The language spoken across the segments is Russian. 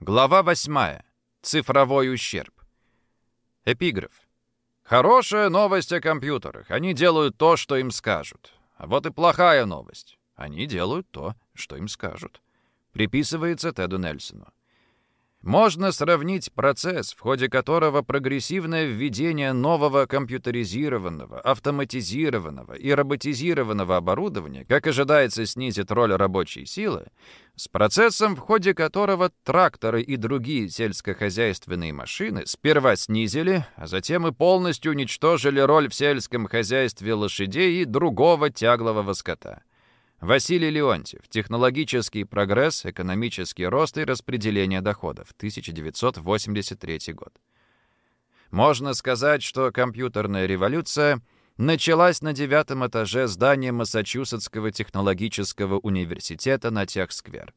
Глава 8. Цифровой ущерб. Эпиграф. Хорошая новость о компьютерах. Они делают то, что им скажут. А вот и плохая новость. Они делают то, что им скажут. Приписывается Теду Нельсону. Можно сравнить процесс, в ходе которого прогрессивное введение нового компьютеризированного, автоматизированного и роботизированного оборудования, как ожидается, снизит роль рабочей силы, с процессом, в ходе которого тракторы и другие сельскохозяйственные машины сперва снизили, а затем и полностью уничтожили роль в сельском хозяйстве лошадей и другого тяглового скота. Василий Леонтьев. Технологический прогресс, экономический рост и распределение доходов. 1983 год. Можно сказать, что компьютерная революция началась на девятом этаже здания Массачусетского технологического университета на Техсквер.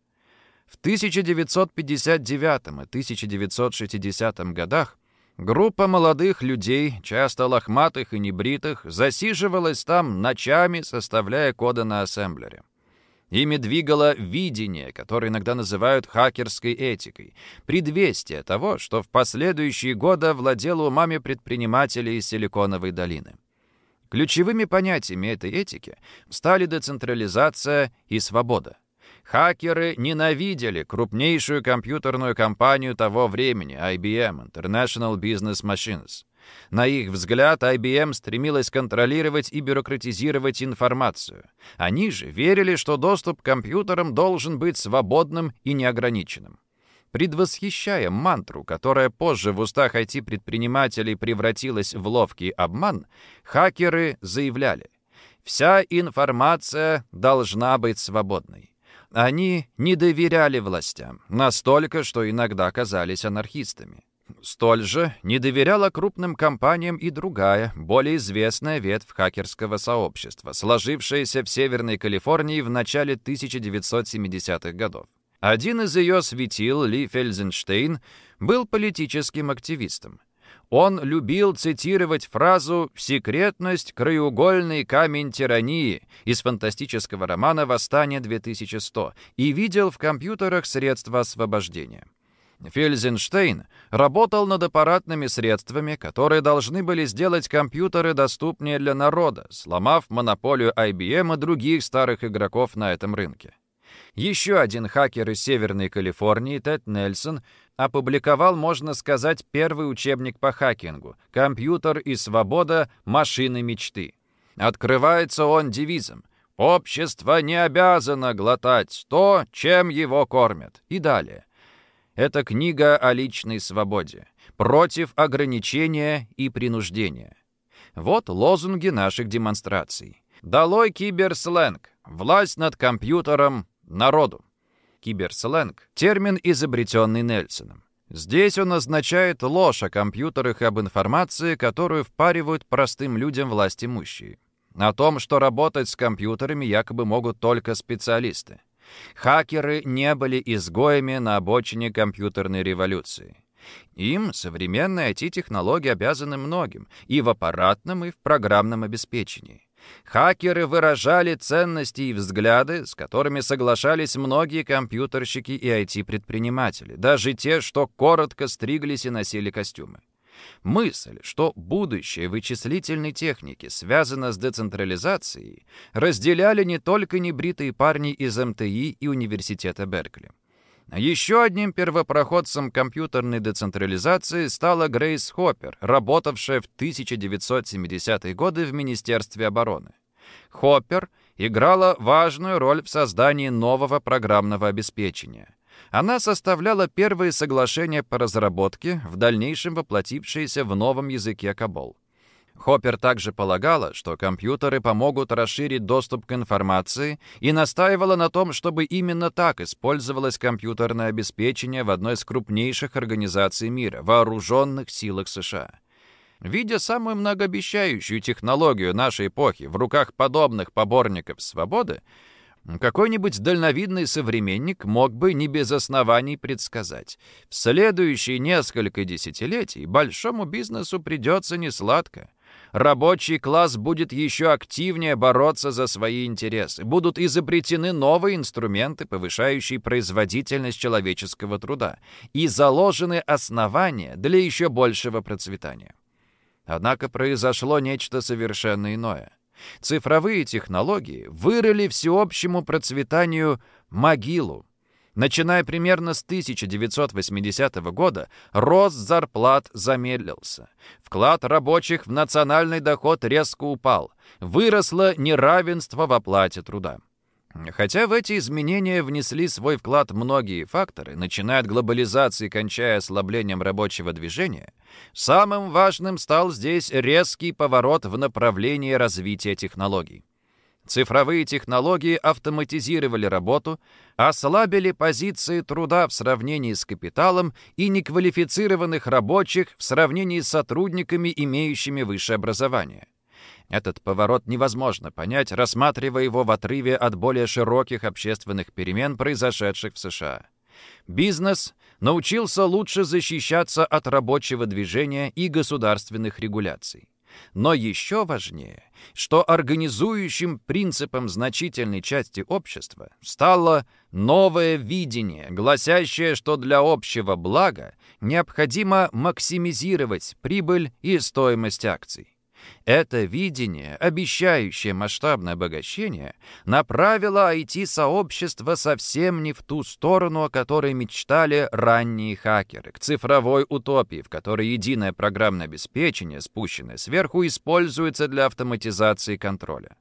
В 1959 и 1960 годах Группа молодых людей, часто лохматых и небритых, засиживалась там ночами, составляя коды на ассемблере. Ими двигало видение, которое иногда называют хакерской этикой, предвестие того, что в последующие годы владело умами предпринимателей из Силиконовой долины. Ключевыми понятиями этой этики стали децентрализация и свобода. Хакеры ненавидели крупнейшую компьютерную компанию того времени, IBM, International Business Machines. На их взгляд, IBM стремилась контролировать и бюрократизировать информацию. Они же верили, что доступ к компьютерам должен быть свободным и неограниченным. Предвосхищая мантру, которая позже в устах IT-предпринимателей превратилась в ловкий обман, хакеры заявляли, «Вся информация должна быть свободной». Они не доверяли властям, настолько, что иногда оказались анархистами. Столь же не доверяла крупным компаниям и другая, более известная ветвь хакерского сообщества, сложившаяся в Северной Калифорнии в начале 1970-х годов. Один из ее светил, Ли Фельзенштейн, был политическим активистом. Он любил цитировать фразу «секретность – краеугольный камень тирании» из фантастического романа «Восстание 2100» и видел в компьютерах средства освобождения. Фельзенштейн работал над аппаратными средствами, которые должны были сделать компьютеры доступнее для народа, сломав монополию IBM и других старых игроков на этом рынке. Еще один хакер из Северной Калифорнии, Тед Нельсон, опубликовал, можно сказать, первый учебник по хакингу «Компьютер и свобода. Машины мечты». Открывается он девизом «Общество не обязано глотать то, чем его кормят». И далее. Это книга о личной свободе, против ограничения и принуждения. Вот лозунги наших демонстраций. «Долой киберсленг! Власть над компьютером народу!» Киберсленг — термин, изобретенный Нельсоном. Здесь он означает ложь о компьютерах и об информации, которую впаривают простым людям власть имущие. О том, что работать с компьютерами якобы могут только специалисты. Хакеры не были изгоями на обочине компьютерной революции. Им современные IT-технологии обязаны многим и в аппаратном, и в программном обеспечении. Хакеры выражали ценности и взгляды, с которыми соглашались многие компьютерщики и IT-предприниматели, даже те, что коротко стриглись и носили костюмы. Мысль, что будущее вычислительной техники связано с децентрализацией, разделяли не только небритые парни из МТИ и Университета Беркли. Еще одним первопроходцем компьютерной децентрализации стала Грейс Хоппер, работавшая в 1970-е годы в Министерстве обороны. Хоппер играла важную роль в создании нового программного обеспечения. Она составляла первые соглашения по разработке, в дальнейшем воплотившиеся в новом языке Кабол. Хоппер также полагала, что компьютеры помогут расширить доступ к информации и настаивала на том, чтобы именно так использовалось компьютерное обеспечение в одной из крупнейших организаций мира – Вооруженных силах США. Видя самую многообещающую технологию нашей эпохи в руках подобных поборников свободы, какой-нибудь дальновидный современник мог бы не без оснований предсказать. В следующие несколько десятилетий большому бизнесу придется несладко – рабочий класс будет еще активнее бороться за свои интересы. Будут изобретены новые инструменты, повышающие производительность человеческого труда, и заложены основания для еще большего процветания. Однако произошло нечто совершенно иное. Цифровые технологии вырыли всеобщему процветанию могилу, Начиная примерно с 1980 года, рост зарплат замедлился. Вклад рабочих в национальный доход резко упал. Выросло неравенство в оплате труда. Хотя в эти изменения внесли свой вклад многие факторы, начиная от глобализации, кончая ослаблением рабочего движения, самым важным стал здесь резкий поворот в направлении развития технологий. Цифровые технологии автоматизировали работу, ослабили позиции труда в сравнении с капиталом и неквалифицированных рабочих в сравнении с сотрудниками, имеющими высшее образование. Этот поворот невозможно понять, рассматривая его в отрыве от более широких общественных перемен, произошедших в США. Бизнес научился лучше защищаться от рабочего движения и государственных регуляций. Но еще важнее, что организующим принципом значительной части общества стало новое видение, гласящее, что для общего блага необходимо максимизировать прибыль и стоимость акций. Это видение, обещающее масштабное обогащение, направило IT-сообщество совсем не в ту сторону, о которой мечтали ранние хакеры, к цифровой утопии, в которой единое программное обеспечение, спущенное сверху, используется для автоматизации контроля.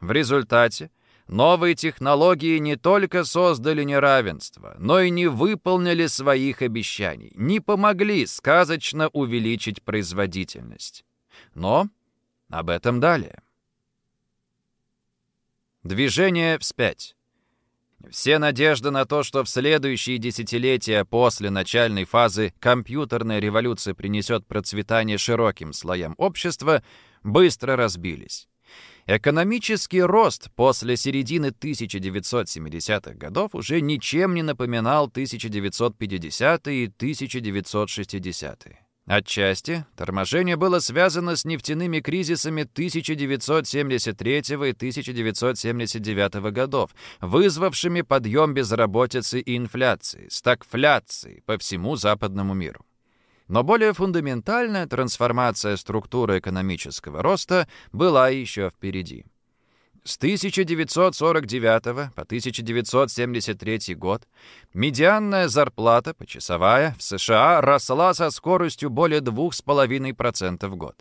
В результате Новые технологии не только создали неравенство, но и не выполнили своих обещаний, не помогли сказочно увеличить производительность. Но об этом далее. Движение вспять. Все надежды на то, что в следующие десятилетия после начальной фазы компьютерная революция принесет процветание широким слоям общества, быстро разбились. Экономический рост после середины 1970-х годов уже ничем не напоминал 1950-е и 1960-е. Отчасти торможение было связано с нефтяными кризисами 1973 и 1979 годов, вызвавшими подъем безработицы и инфляции, стагфляции по всему западному миру. Но более фундаментальная трансформация структуры экономического роста была еще впереди. С 1949 по 1973 год медианная зарплата почасовая в США росла со скоростью более 2,5% в год.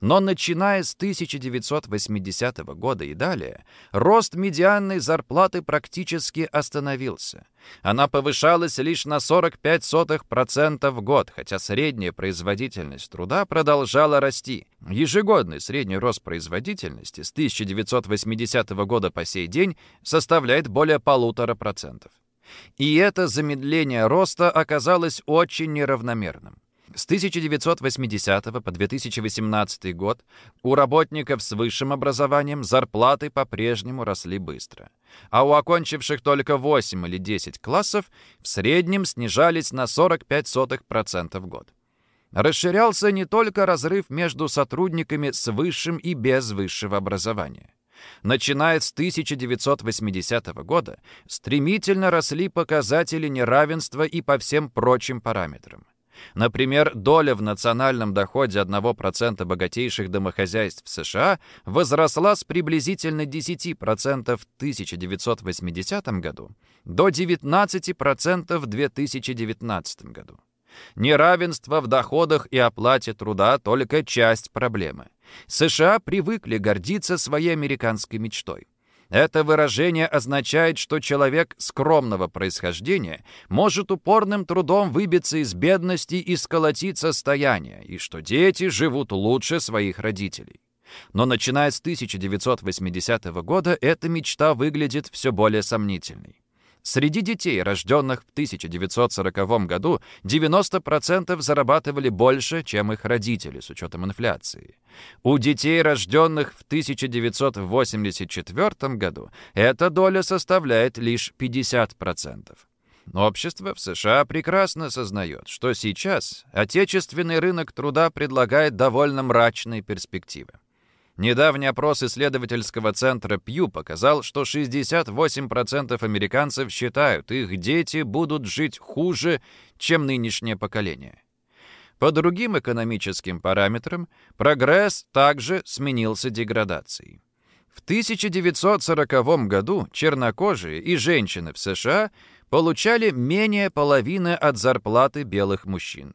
Но начиная с 1980 года и далее, рост медианной зарплаты практически остановился. Она повышалась лишь на 45% в год, хотя средняя производительность труда продолжала расти. Ежегодный средний рост производительности с 1980 года по сей день составляет более полутора процентов. И это замедление роста оказалось очень неравномерным. С 1980 по 2018 год у работников с высшим образованием зарплаты по-прежнему росли быстро, а у окончивших только 8 или 10 классов в среднем снижались на 45% в год. Расширялся не только разрыв между сотрудниками с высшим и без высшего образования. Начиная с 1980 года стремительно росли показатели неравенства и по всем прочим параметрам. Например, доля в национальном доходе 1% богатейших домохозяйств США возросла с приблизительно 10% в 1980 году до 19% в 2019 году. Неравенство в доходах и оплате труда – только часть проблемы. США привыкли гордиться своей американской мечтой. Это выражение означает, что человек скромного происхождения может упорным трудом выбиться из бедности и сколотить состояние, и что дети живут лучше своих родителей. Но начиная с 1980 года эта мечта выглядит все более сомнительной. Среди детей, рожденных в 1940 году, 90% зарабатывали больше, чем их родители, с учетом инфляции. У детей, рожденных в 1984 году, эта доля составляет лишь 50%. Общество в США прекрасно сознает, что сейчас отечественный рынок труда предлагает довольно мрачные перспективы. Недавний опрос исследовательского центра Пью показал, что 68% американцев считают, их дети будут жить хуже, чем нынешнее поколение. По другим экономическим параметрам прогресс также сменился деградацией. В 1940 году чернокожие и женщины в США получали менее половины от зарплаты белых мужчин.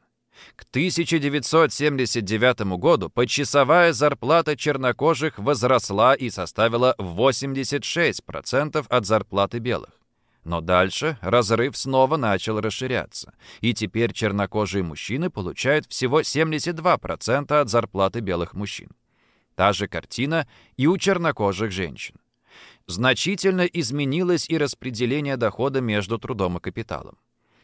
К 1979 году почасовая зарплата чернокожих возросла и составила 86% от зарплаты белых. Но дальше разрыв снова начал расширяться, и теперь чернокожие мужчины получают всего 72% от зарплаты белых мужчин. Та же картина и у чернокожих женщин. Значительно изменилось и распределение дохода между трудом и капиталом.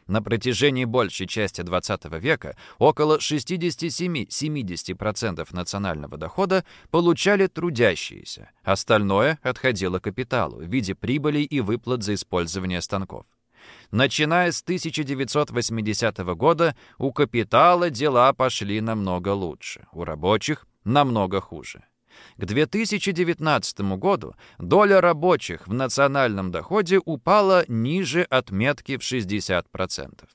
На протяжении большей части XX века около 67-70% национального дохода получали трудящиеся, остальное отходило капиталу в виде прибыли и выплат за использование станков. Начиная с 1980 года у капитала дела пошли намного лучше, у рабочих намного хуже. К 2019 году доля рабочих в национальном доходе упала ниже отметки в 60%.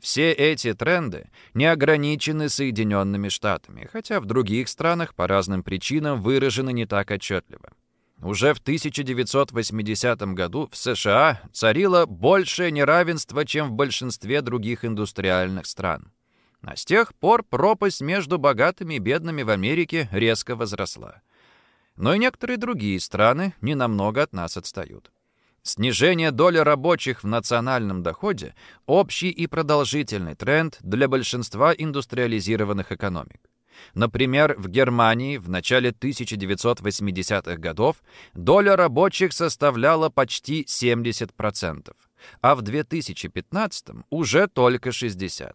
Все эти тренды не ограничены Соединенными Штатами, хотя в других странах по разным причинам выражены не так отчетливо. Уже в 1980 году в США царило большее неравенство, чем в большинстве других индустриальных стран. А с тех пор пропасть между богатыми и бедными в Америке резко возросла. Но и некоторые другие страны ненамного от нас отстают. Снижение доли рабочих в национальном доходе – общий и продолжительный тренд для большинства индустриализированных экономик. Например, в Германии в начале 1980-х годов доля рабочих составляла почти 70%, а в 2015 уже только 60%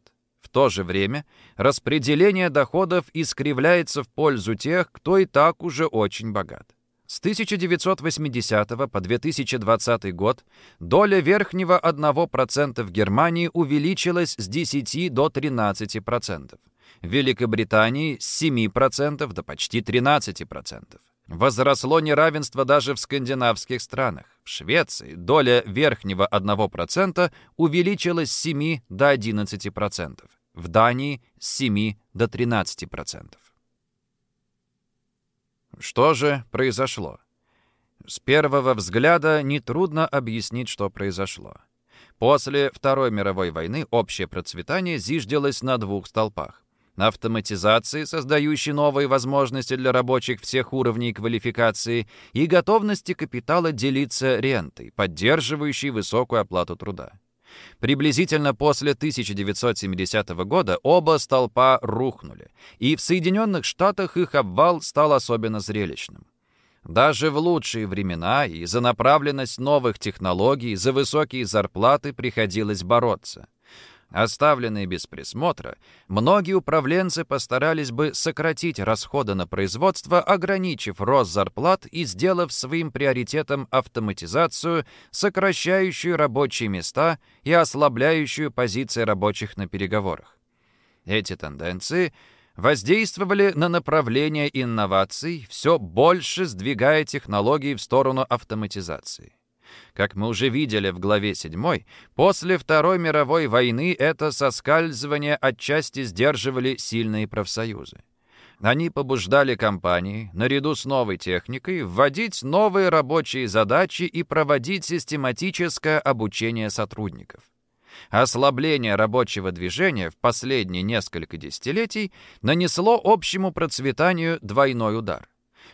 то же время распределение доходов искривляется в пользу тех, кто и так уже очень богат. С 1980 по 2020 год доля верхнего 1% в Германии увеличилась с 10 до 13%. В Великобритании с 7% до почти 13%. Возросло неравенство даже в скандинавских странах. В Швеции доля верхнего 1% увеличилась с 7 до 11% в Дании с 7 до 13%. Что же произошло? С первого взгляда нетрудно объяснить, что произошло. После Второй мировой войны общее процветание зиждилось на двух столпах. Автоматизации, создающей новые возможности для рабочих всех уровней квалификации, и готовности капитала делиться рентой, поддерживающей высокую оплату труда. Приблизительно после 1970 года оба столпа рухнули, и в Соединенных Штатах их обвал стал особенно зрелищным. Даже в лучшие времена и за направленность новых технологий, за высокие зарплаты приходилось бороться. Оставленные без присмотра, многие управленцы постарались бы сократить расходы на производство, ограничив рост зарплат и сделав своим приоритетом автоматизацию, сокращающую рабочие места и ослабляющую позиции рабочих на переговорах. Эти тенденции воздействовали на направление инноваций, все больше сдвигая технологии в сторону автоматизации. Как мы уже видели в главе 7, после Второй мировой войны это соскальзывание отчасти сдерживали сильные профсоюзы. Они побуждали компании, наряду с новой техникой, вводить новые рабочие задачи и проводить систематическое обучение сотрудников. Ослабление рабочего движения в последние несколько десятилетий нанесло общему процветанию двойной удар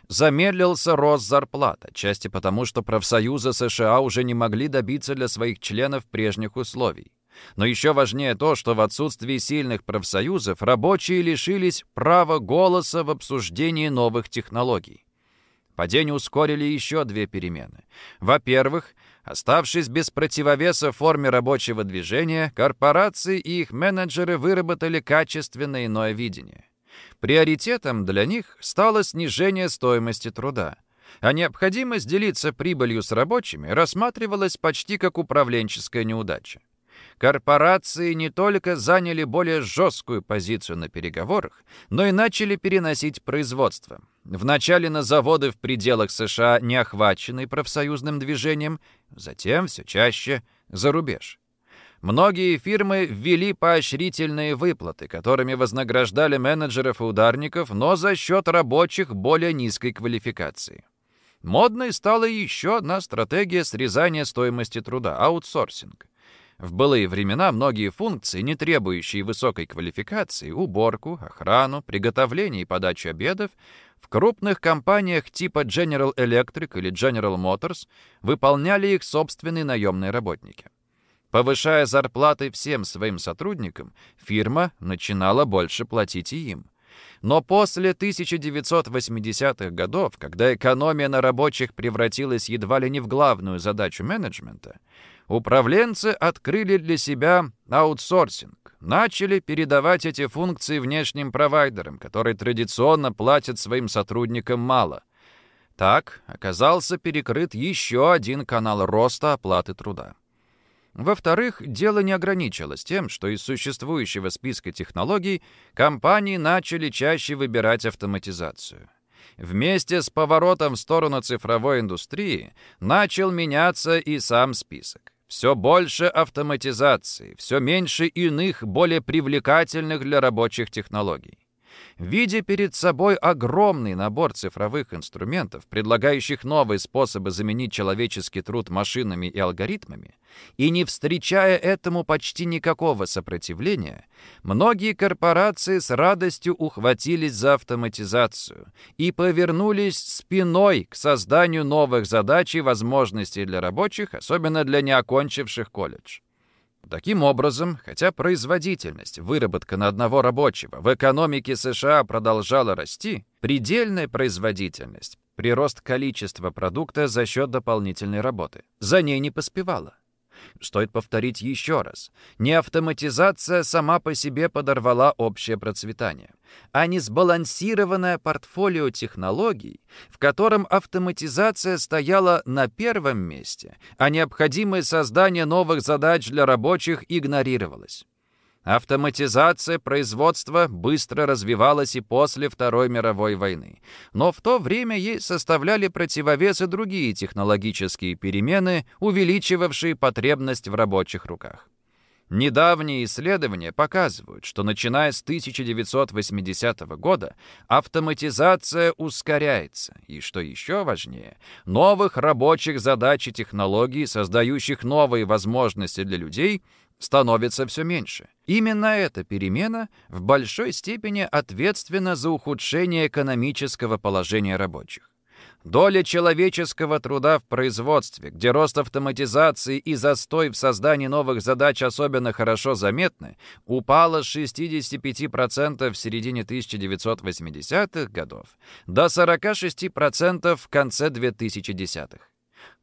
замедлился рост зарплат, отчасти потому, что профсоюзы США уже не могли добиться для своих членов прежних условий. Но еще важнее то, что в отсутствии сильных профсоюзов рабочие лишились права голоса в обсуждении новых технологий. Падение ускорили еще две перемены. Во-первых, оставшись без противовеса в форме рабочего движения, корпорации и их менеджеры выработали качественное иное видение. Приоритетом для них стало снижение стоимости труда, а необходимость делиться прибылью с рабочими рассматривалась почти как управленческая неудача. корпорации не только заняли более жесткую позицию на переговорах, но и начали переносить производство. Вначале на заводы в пределах США, не охваченные профсоюзным движением, затем все чаще за рубеж. Многие фирмы ввели поощрительные выплаты, которыми вознаграждали менеджеров и ударников, но за счет рабочих более низкой квалификации. Модной стала еще одна стратегия срезания стоимости труда – аутсорсинг. В былые времена многие функции, не требующие высокой квалификации, уборку, охрану, приготовление и подачу обедов, в крупных компаниях типа General Electric или General Motors выполняли их собственные наемные работники. Повышая зарплаты всем своим сотрудникам, фирма начинала больше платить и им. Но после 1980-х годов, когда экономия на рабочих превратилась едва ли не в главную задачу менеджмента, управленцы открыли для себя аутсорсинг, начали передавать эти функции внешним провайдерам, которые традиционно платят своим сотрудникам мало. Так оказался перекрыт еще один канал роста оплаты труда. Во-вторых, дело не ограничилось тем, что из существующего списка технологий компании начали чаще выбирать автоматизацию. Вместе с поворотом в сторону цифровой индустрии начал меняться и сам список. Все больше автоматизации, все меньше иных, более привлекательных для рабочих технологий. Видя перед собой огромный набор цифровых инструментов, предлагающих новые способы заменить человеческий труд машинами и алгоритмами, и не встречая этому почти никакого сопротивления, многие корпорации с радостью ухватились за автоматизацию и повернулись спиной к созданию новых задач и возможностей для рабочих, особенно для неокончивших колледж. Таким образом, хотя производительность, выработка на одного рабочего в экономике США продолжала расти, предельная производительность, прирост количества продукта за счет дополнительной работы, за ней не поспевала. Стоит повторить еще раз. Не автоматизация сама по себе подорвала общее процветание, а не сбалансированное портфолио технологий, в котором автоматизация стояла на первом месте, а необходимое создание новых задач для рабочих игнорировалось. Автоматизация производства быстро развивалась и после Второй мировой войны. Но в то время ей составляли противовесы другие технологические перемены, увеличивавшие потребность в рабочих руках. Недавние исследования показывают, что начиная с 1980 года автоматизация ускоряется, и, что еще важнее, новых рабочих задач и технологий, создающих новые возможности для людей, становится все меньше. Именно эта перемена в большой степени ответственна за ухудшение экономического положения рабочих. Доля человеческого труда в производстве, где рост автоматизации и застой в создании новых задач особенно хорошо заметны, упала с 65% в середине 1980-х годов до 46% в конце 2010-х.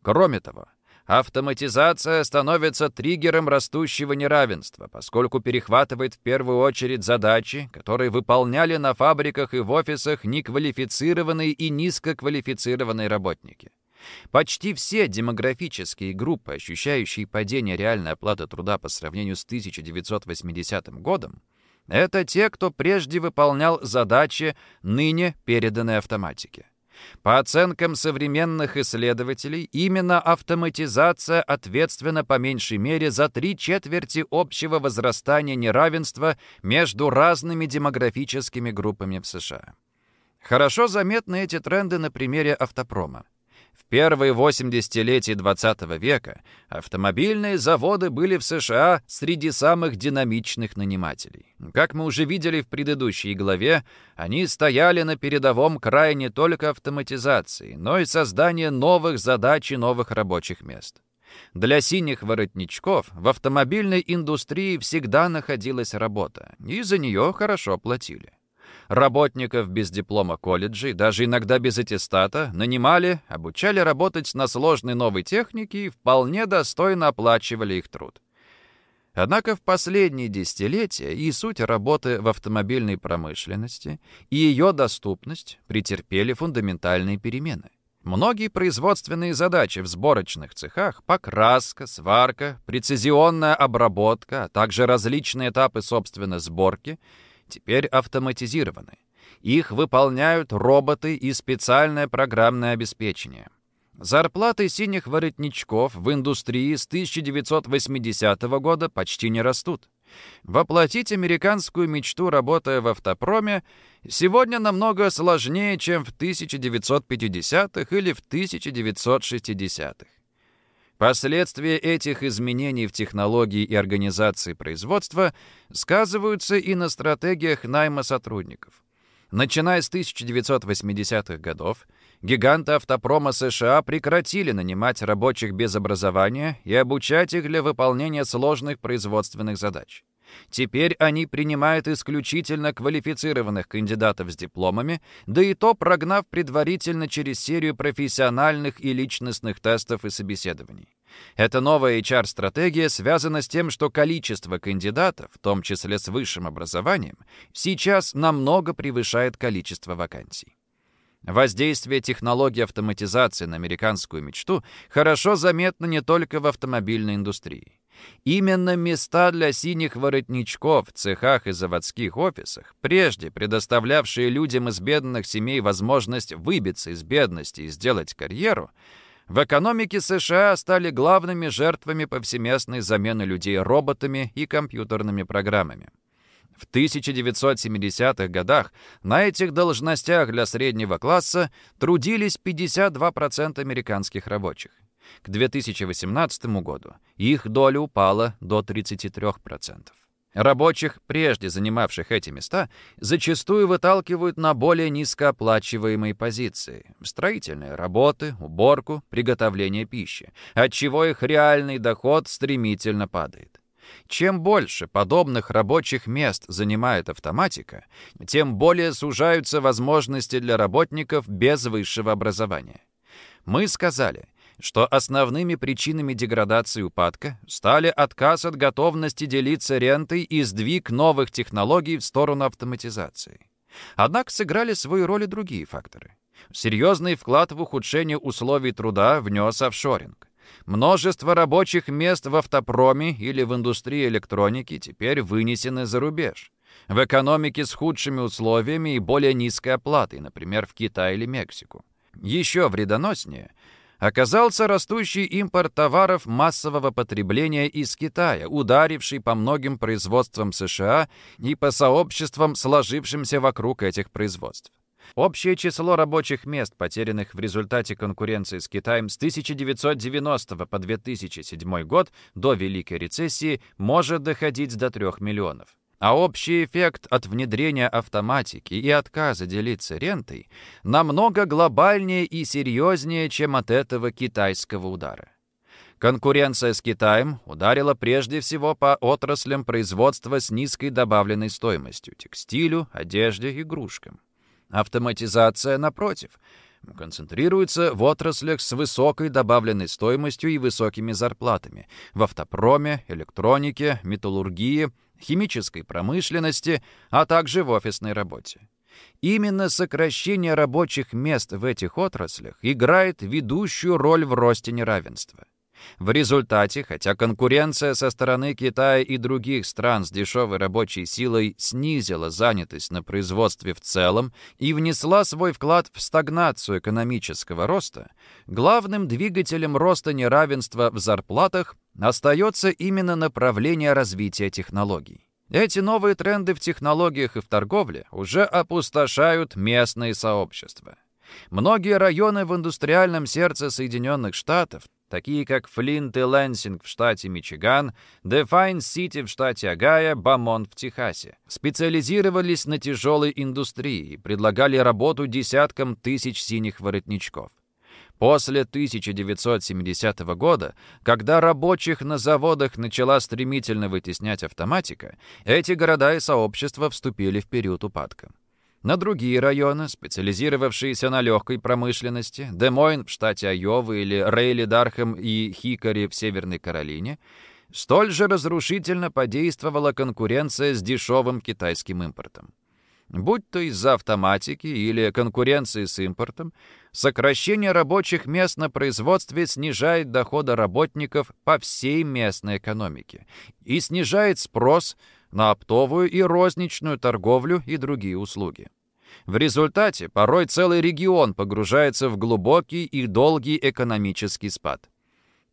Кроме того, Автоматизация становится триггером растущего неравенства, поскольку перехватывает в первую очередь задачи, которые выполняли на фабриках и в офисах неквалифицированные и низкоквалифицированные работники. Почти все демографические группы, ощущающие падение реальной оплаты труда по сравнению с 1980 годом, это те, кто прежде выполнял задачи, ныне переданной автоматике. По оценкам современных исследователей, именно автоматизация ответственна по меньшей мере за три четверти общего возрастания неравенства между разными демографическими группами в США. Хорошо заметны эти тренды на примере автопрома. В первые 8 десятилетий XX века автомобильные заводы были в США среди самых динамичных нанимателей. Как мы уже видели в предыдущей главе, они стояли на передовом крае не только автоматизации, но и создания новых задач и новых рабочих мест. Для синих воротничков в автомобильной индустрии всегда находилась работа, и за нее хорошо платили. Работников без диплома колледжей, даже иногда без аттестата, нанимали, обучали работать на сложной новой технике и вполне достойно оплачивали их труд. Однако в последние десятилетия и суть работы в автомобильной промышленности, и ее доступность претерпели фундаментальные перемены. Многие производственные задачи в сборочных цехах — покраска, сварка, прецизионная обработка, а также различные этапы собственной сборки — теперь автоматизированы. Их выполняют роботы и специальное программное обеспечение. Зарплаты синих воротничков в индустрии с 1980 года почти не растут. Воплотить американскую мечту, работая в автопроме, сегодня намного сложнее, чем в 1950-х или в 1960-х. Последствия этих изменений в технологии и организации производства сказываются и на стратегиях найма сотрудников. Начиная с 1980-х годов, гиганты автопрома США прекратили нанимать рабочих без образования и обучать их для выполнения сложных производственных задач. Теперь они принимают исключительно квалифицированных кандидатов с дипломами, да и то прогнав предварительно через серию профессиональных и личностных тестов и собеседований. Эта новая HR-стратегия связана с тем, что количество кандидатов, в том числе с высшим образованием, сейчас намного превышает количество вакансий. Воздействие технологий автоматизации на американскую мечту хорошо заметно не только в автомобильной индустрии. Именно места для синих воротничков в цехах и заводских офисах, прежде предоставлявшие людям из бедных семей возможность выбиться из бедности и сделать карьеру, в экономике США стали главными жертвами повсеместной замены людей роботами и компьютерными программами. В 1970-х годах на этих должностях для среднего класса трудились 52% американских рабочих. К 2018 году их доля упала до 33%. Рабочих, прежде занимавших эти места, зачастую выталкивают на более низкооплачиваемые позиции – строительные работы, уборку, приготовление пищи, отчего их реальный доход стремительно падает. Чем больше подобных рабочих мест занимает автоматика, тем более сужаются возможности для работников без высшего образования. Мы сказали, что основными причинами деградации упадка стали отказ от готовности делиться рентой и сдвиг новых технологий в сторону автоматизации. Однако сыграли свою роль и другие факторы. Серьезный вклад в ухудшение условий труда внес офшоринг. Множество рабочих мест в автопроме или в индустрии электроники теперь вынесены за рубеж. В экономике с худшими условиями и более низкой оплатой, например, в Китай или Мексику. Еще вредоноснее оказался растущий импорт товаров массового потребления из Китая, ударивший по многим производствам США и по сообществам, сложившимся вокруг этих производств. Общее число рабочих мест, потерянных в результате конкуренции с Китаем с 1990 по 2007 год до Великой рецессии, может доходить до 3 миллионов. А общий эффект от внедрения автоматики и отказа делиться рентой намного глобальнее и серьезнее, чем от этого китайского удара. Конкуренция с Китаем ударила прежде всего по отраслям производства с низкой добавленной стоимостью – текстилю, одежде, игрушкам. Автоматизация, напротив, концентрируется в отраслях с высокой добавленной стоимостью и высокими зарплатами – в автопроме, электронике, металлургии, химической промышленности, а также в офисной работе. Именно сокращение рабочих мест в этих отраслях играет ведущую роль в росте неравенства. В результате, хотя конкуренция со стороны Китая и других стран с дешевой рабочей силой снизила занятость на производстве в целом и внесла свой вклад в стагнацию экономического роста, главным двигателем роста неравенства в зарплатах остается именно направление развития технологий. Эти новые тренды в технологиях и в торговле уже опустошают местные сообщества. Многие районы в индустриальном сердце Соединенных Штатов такие как Флинт и Лэнсинг в штате Мичиган, Дефайн-Сити в штате Огайо, Бомонт в Техасе. Специализировались на тяжелой индустрии и предлагали работу десяткам тысяч синих воротничков. После 1970 года, когда рабочих на заводах начала стремительно вытеснять автоматика, эти города и сообщества вступили в период упадка на другие районы, специализировавшиеся на легкой промышленности, Демойн в штате Айова или Рейли Дархэм и Хикари в Северной Каролине, столь же разрушительно подействовала конкуренция с дешевым китайским импортом. Будь то из-за автоматики или конкуренции с импортом, Сокращение рабочих мест на производстве снижает доходы работников по всей местной экономике и снижает спрос на оптовую и розничную торговлю и другие услуги. В результате порой целый регион погружается в глубокий и долгий экономический спад.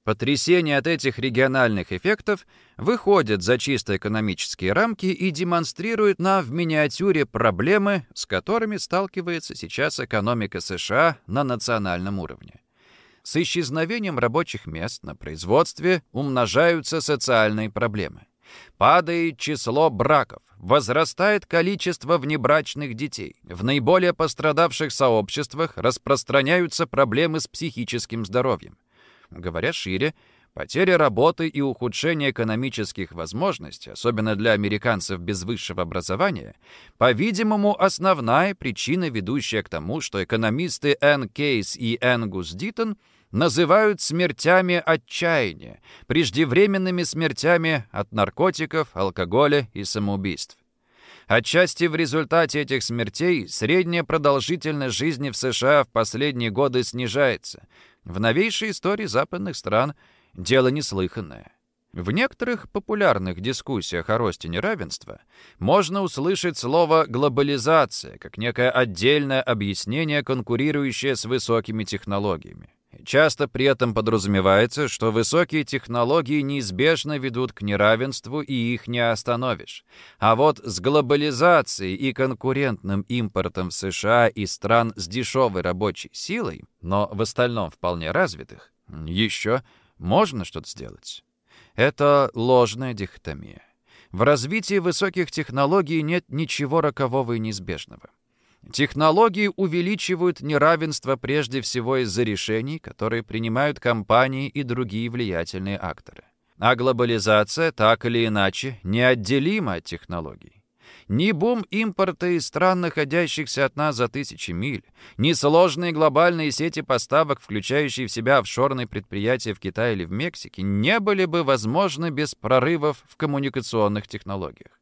Потрясение от этих региональных эффектов выходит за чисто экономические рамки и демонстрирует нам в миниатюре проблемы, с которыми сталкивается сейчас экономика США на национальном уровне. С исчезновением рабочих мест на производстве умножаются социальные проблемы. Падает число браков, возрастает количество внебрачных детей. В наиболее пострадавших сообществах распространяются проблемы с психическим здоровьем. Говоря шире, потеря работы и ухудшение экономических возможностей, особенно для американцев без высшего образования, по-видимому, основная причина, ведущая к тому, что экономисты Энн Кейс и Энгус Диттон называют смертями отчаяния, преждевременными смертями от наркотиков, алкоголя и самоубийств. Отчасти в результате этих смертей средняя продолжительность жизни в США в последние годы снижается, в новейшей истории западных стран дело неслыханное. В некоторых популярных дискуссиях о росте неравенства можно услышать слово «глобализация» как некое отдельное объяснение, конкурирующее с высокими технологиями. Часто при этом подразумевается, что высокие технологии неизбежно ведут к неравенству и их не остановишь. А вот с глобализацией и конкурентным импортом в США и стран с дешевой рабочей силой, но в остальном вполне развитых, еще можно что-то сделать. Это ложная дихотомия. В развитии высоких технологий нет ничего рокового и неизбежного. Технологии увеличивают неравенство прежде всего из-за решений, которые принимают компании и другие влиятельные акторы. А глобализация, так или иначе, неотделима от технологий. Ни бум импорта из стран, находящихся от нас за тысячи миль, ни сложные глобальные сети поставок, включающие в себя офшорные предприятия в Китае или в Мексике, не были бы возможны без прорывов в коммуникационных технологиях.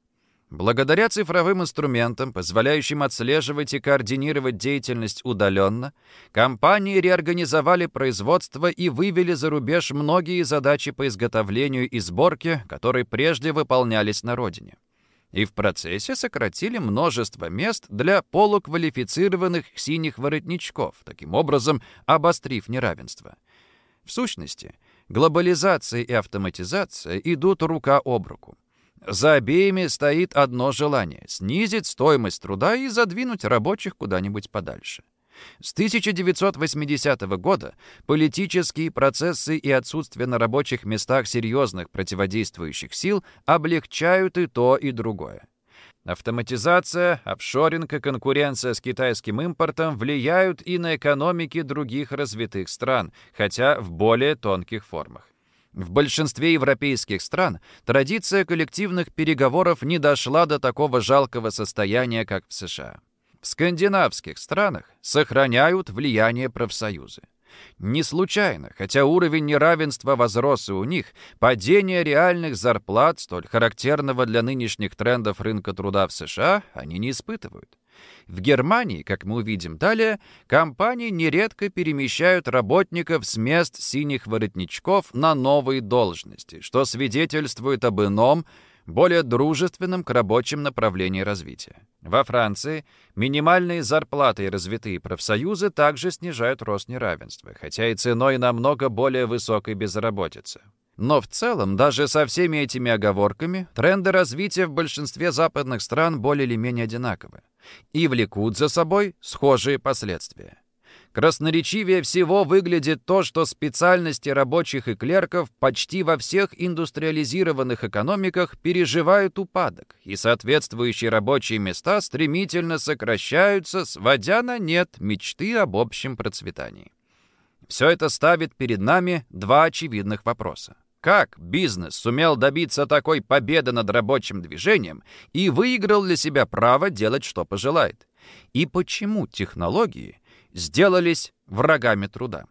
Благодаря цифровым инструментам, позволяющим отслеживать и координировать деятельность удаленно, компании реорганизовали производство и вывели за рубеж многие задачи по изготовлению и сборке, которые прежде выполнялись на родине. И в процессе сократили множество мест для полуквалифицированных синих воротничков, таким образом обострив неравенство. В сущности, глобализация и автоматизация идут рука об руку. За обеими стоит одно желание — снизить стоимость труда и задвинуть рабочих куда-нибудь подальше. С 1980 года политические процессы и отсутствие на рабочих местах серьезных противодействующих сил облегчают и то, и другое. Автоматизация, офшоринг и конкуренция с китайским импортом влияют и на экономики других развитых стран, хотя в более тонких формах. В большинстве европейских стран традиция коллективных переговоров не дошла до такого жалкого состояния, как в США. В скандинавских странах сохраняют влияние профсоюзы. Не случайно, хотя уровень неравенства возрос и у них, падение реальных зарплат, столь характерного для нынешних трендов рынка труда в США, они не испытывают. В Германии, как мы увидим далее, компании нередко перемещают работников с мест синих воротничков на новые должности, что свидетельствует об ином, более дружественном к рабочим направлении развития. Во Франции минимальные зарплаты и развитые профсоюзы также снижают рост неравенства, хотя и ценой намного более высокой безработицы. Но в целом, даже со всеми этими оговорками, тренды развития в большинстве западных стран более или менее одинаковы и влекут за собой схожие последствия. Красноречивее всего выглядит то, что специальности рабочих и клерков почти во всех индустриализированных экономиках переживают упадок, и соответствующие рабочие места стремительно сокращаются, сводя на нет мечты об общем процветании. Все это ставит перед нами два очевидных вопроса. Как бизнес сумел добиться такой победы над рабочим движением и выиграл для себя право делать, что пожелает? И почему технологии сделались врагами труда?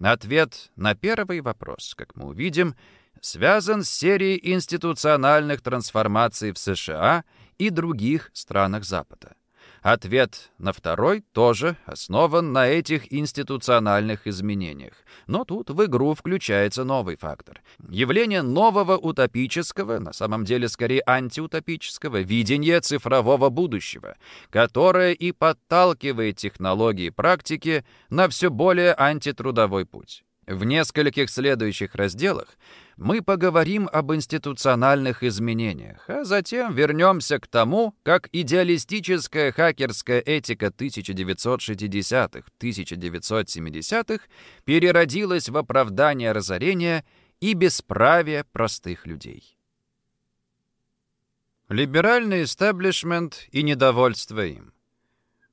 Ответ на первый вопрос, как мы увидим, связан с серией институциональных трансформаций в США и других странах Запада. Ответ на второй тоже основан на этих институциональных изменениях. Но тут в игру включается новый фактор. Явление нового утопического, на самом деле скорее антиутопического, видения цифрового будущего, которое и подталкивает технологии практики на все более антитрудовой путь. В нескольких следующих разделах мы поговорим об институциональных изменениях, а затем вернемся к тому, как идеалистическая хакерская этика 1960-1970-х переродилась в оправдание разорения и бесправия простых людей. Либеральный истеблишмент и недовольство им.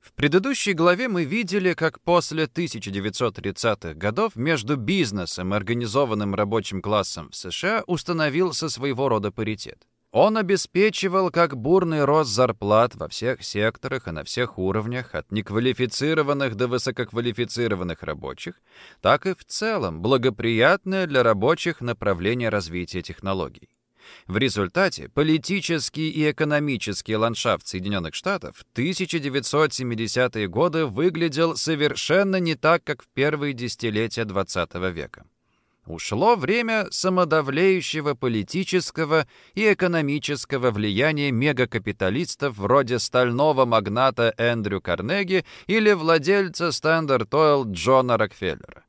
В предыдущей главе мы видели, как после 1930-х годов между бизнесом и организованным рабочим классом в США установился своего рода паритет. Он обеспечивал как бурный рост зарплат во всех секторах и на всех уровнях, от неквалифицированных до высококвалифицированных рабочих, так и в целом благоприятное для рабочих направление развития технологий. В результате политический и экономический ландшафт Соединенных Штатов в 1970-е годы выглядел совершенно не так, как в первые десятилетия XX века. Ушло время самодавлеющего политического и экономического влияния мегакапиталистов вроде стального магната Эндрю Карнеги или владельца Standard Oil Джона Рокфеллера.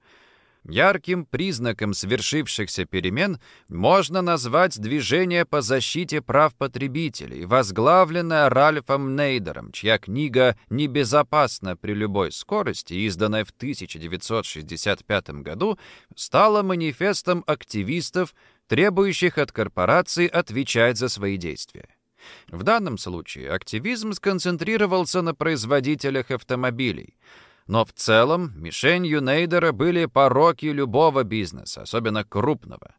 Ярким признаком свершившихся перемен можно назвать движение по защите прав потребителей, возглавленное Ральфом Нейдером, чья книга «Небезопасно при любой скорости», изданная в 1965 году, стала манифестом активистов, требующих от корпораций отвечать за свои действия. В данном случае активизм сконцентрировался на производителях автомобилей – но в целом мишенью Нейдера были пороки любого бизнеса, особенно крупного.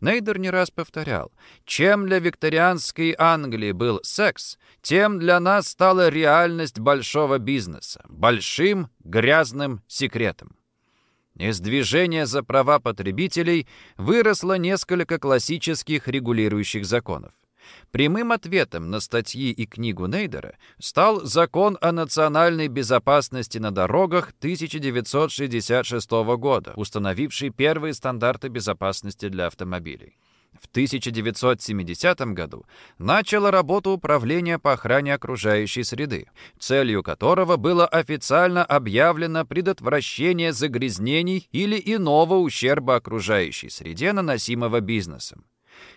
Нейдер не раз повторял, чем для викторианской Англии был секс, тем для нас стала реальность большого бизнеса, большим грязным секретом. Из движения за права потребителей выросло несколько классических регулирующих законов. Прямым ответом на статьи и книгу Нейдера стал Закон о национальной безопасности на дорогах 1966 года, установивший первые стандарты безопасности для автомобилей. В 1970 году начало работу Управления по охране окружающей среды, целью которого было официально объявлено предотвращение загрязнений или иного ущерба окружающей среде, наносимого бизнесом.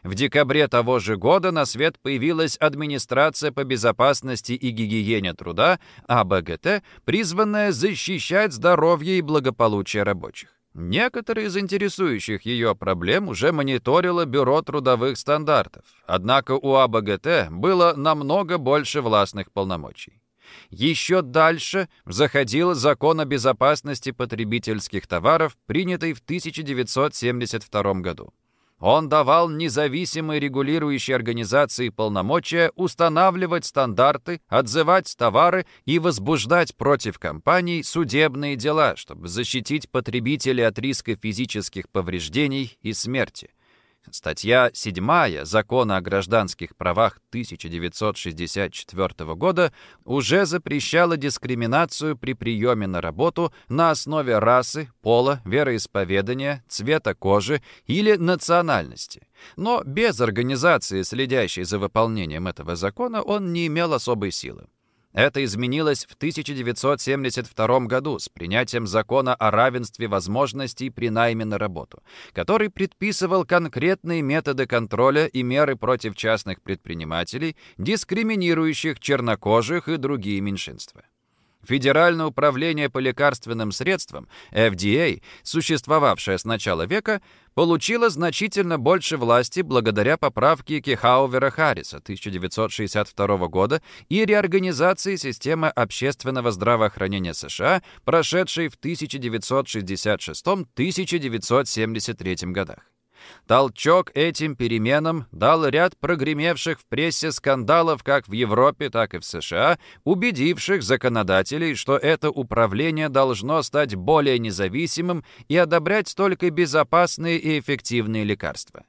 В декабре того же года на свет появилась Администрация по безопасности и гигиене труда, АБГТ, призванная защищать здоровье и благополучие рабочих. Некоторые из интересующих ее проблем уже мониторило Бюро трудовых стандартов, однако у АБГТ было намного больше властных полномочий. Еще дальше заходил закон о безопасности потребительских товаров, принятый в 1972 году. Он давал независимой регулирующей организации полномочия устанавливать стандарты, отзывать товары и возбуждать против компаний судебные дела, чтобы защитить потребителей от риска физических повреждений и смерти. Статья 7 Закона о гражданских правах 1964 года уже запрещала дискриминацию при приеме на работу на основе расы, пола, вероисповедания, цвета кожи или национальности. Но без организации, следящей за выполнением этого закона, он не имел особой силы. Это изменилось в 1972 году с принятием закона о равенстве возможностей при найме на работу, который предписывал конкретные методы контроля и меры против частных предпринимателей, дискриминирующих чернокожих и другие меньшинства. Федеральное управление по лекарственным средствам, FDA, существовавшее с начала века, получило значительно больше власти благодаря поправке Кихаувера Харриса 1962 года и реорганизации системы общественного здравоохранения США, прошедшей в 1966-1973 годах. Толчок этим переменам дал ряд прогремевших в прессе скандалов как в Европе, так и в США, убедивших законодателей, что это управление должно стать более независимым и одобрять только безопасные и эффективные лекарства.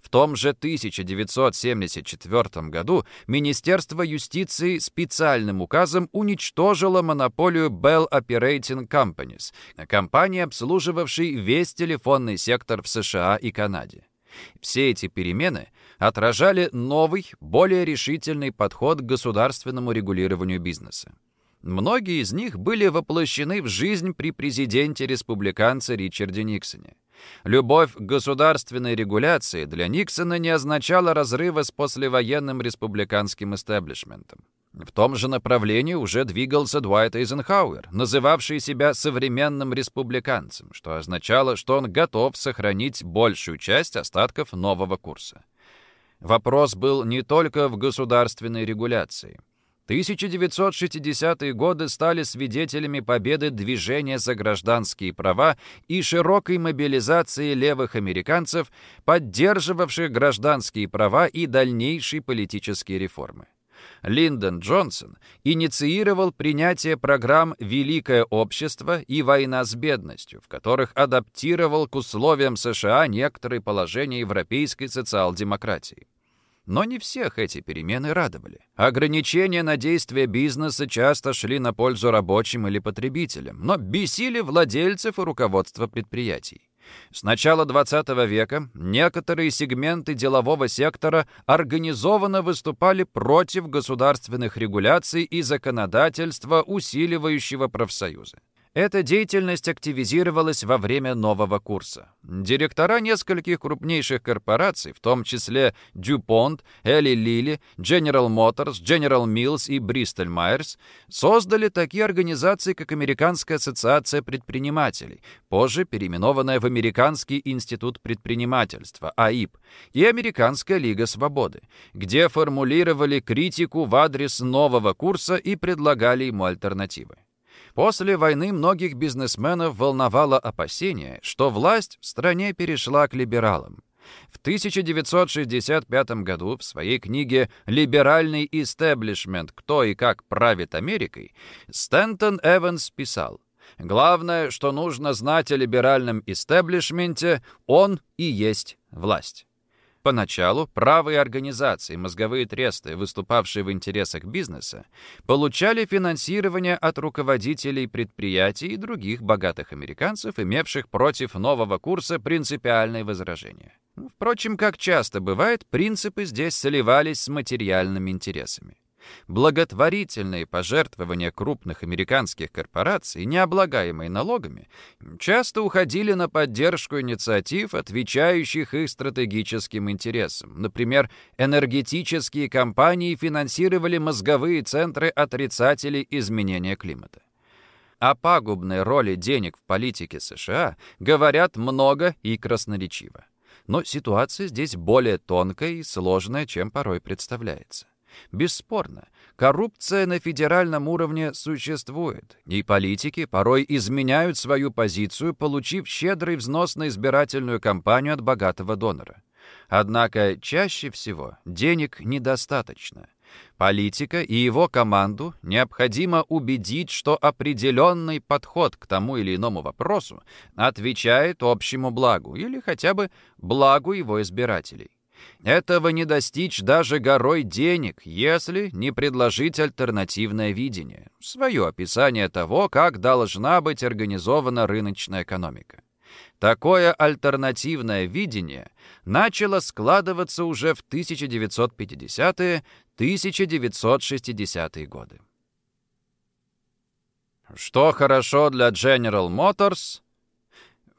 В том же 1974 году Министерство юстиции специальным указом уничтожило монополию Bell Operating Companies, компании, обслуживавшей весь телефонный сектор в США и Канаде. Все эти перемены отражали новый, более решительный подход к государственному регулированию бизнеса. Многие из них были воплощены в жизнь при президенте-республиканце Ричарде Никсоне. Любовь к государственной регуляции для Никсона не означала разрыва с послевоенным республиканским истеблишментом. В том же направлении уже двигался Дуайт Эйзенхауэр, называвший себя современным республиканцем, что означало, что он готов сохранить большую часть остатков нового курса. Вопрос был не только в государственной регуляции. 1960-е годы стали свидетелями победы движения за гражданские права и широкой мобилизации левых американцев, поддерживавших гражданские права и дальнейшие политические реформы. Линдон Джонсон инициировал принятие программ «Великое общество» и «Война с бедностью», в которых адаптировал к условиям США некоторые положения европейской социал-демократии. Но не всех эти перемены радовали. Ограничения на действия бизнеса часто шли на пользу рабочим или потребителям, но бесили владельцев и руководство предприятий. С начала XX века некоторые сегменты делового сектора организованно выступали против государственных регуляций и законодательства, усиливающего профсоюзы. Эта деятельность активизировалась во время нового курса. Директора нескольких крупнейших корпораций, в том числе DuPont, Eli Lilly, General Motors, General Mills и Bristol Myers, создали такие организации, как Американская ассоциация предпринимателей, позже переименованная в Американский институт предпринимательства, АИП, и Американская лига свободы, где формулировали критику в адрес нового курса и предлагали ему альтернативы. После войны многих бизнесменов волновало опасение, что власть в стране перешла к либералам. В 1965 году в своей книге «Либеральный истеблишмент. Кто и как правит Америкой» Стэнтон Эванс писал, «Главное, что нужно знать о либеральном истеблишменте, он и есть власть». Поначалу правые организации, мозговые тресты, выступавшие в интересах бизнеса, получали финансирование от руководителей предприятий и других богатых американцев, имевших против нового курса принципиальные возражения. Впрочем, как часто бывает, принципы здесь сливались с материальными интересами. Благотворительные пожертвования крупных американских корпораций, не облагаемые налогами, часто уходили на поддержку инициатив, отвечающих их стратегическим интересам. Например, энергетические компании финансировали мозговые центры отрицателей изменения климата. О пагубной роли денег в политике США говорят много и красноречиво. Но ситуация здесь более тонкая и сложная, чем порой представляется. Бесспорно, коррупция на федеральном уровне существует, и политики порой изменяют свою позицию, получив щедрый взнос на избирательную кампанию от богатого донора. Однако чаще всего денег недостаточно. Политика и его команду необходимо убедить, что определенный подход к тому или иному вопросу отвечает общему благу или хотя бы благу его избирателей. Этого не достичь даже горой денег, если не предложить альтернативное видение, свое описание того, как должна быть организована рыночная экономика. Такое альтернативное видение начало складываться уже в 1950-1960-е годы. Что хорошо для General Motors,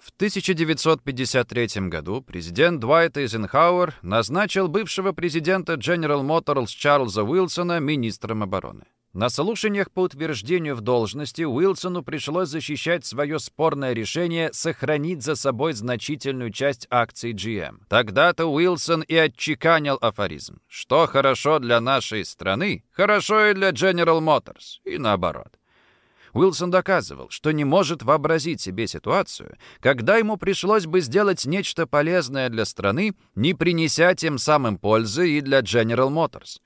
в 1953 году президент Дуайт Эйзенхауэр назначил бывшего президента General Motors Чарльза Уилсона министром обороны. На слушаниях по утверждению в должности Уилсону пришлось защищать свое спорное решение сохранить за собой значительную часть акций GM. Тогда-то Уилсон и отчеканил афоризм. Что хорошо для нашей страны, хорошо и для General Motors, и наоборот. Уилсон доказывал, что не может вообразить себе ситуацию, когда ему пришлось бы сделать нечто полезное для страны, не принеся тем самым пользы и для General Motors.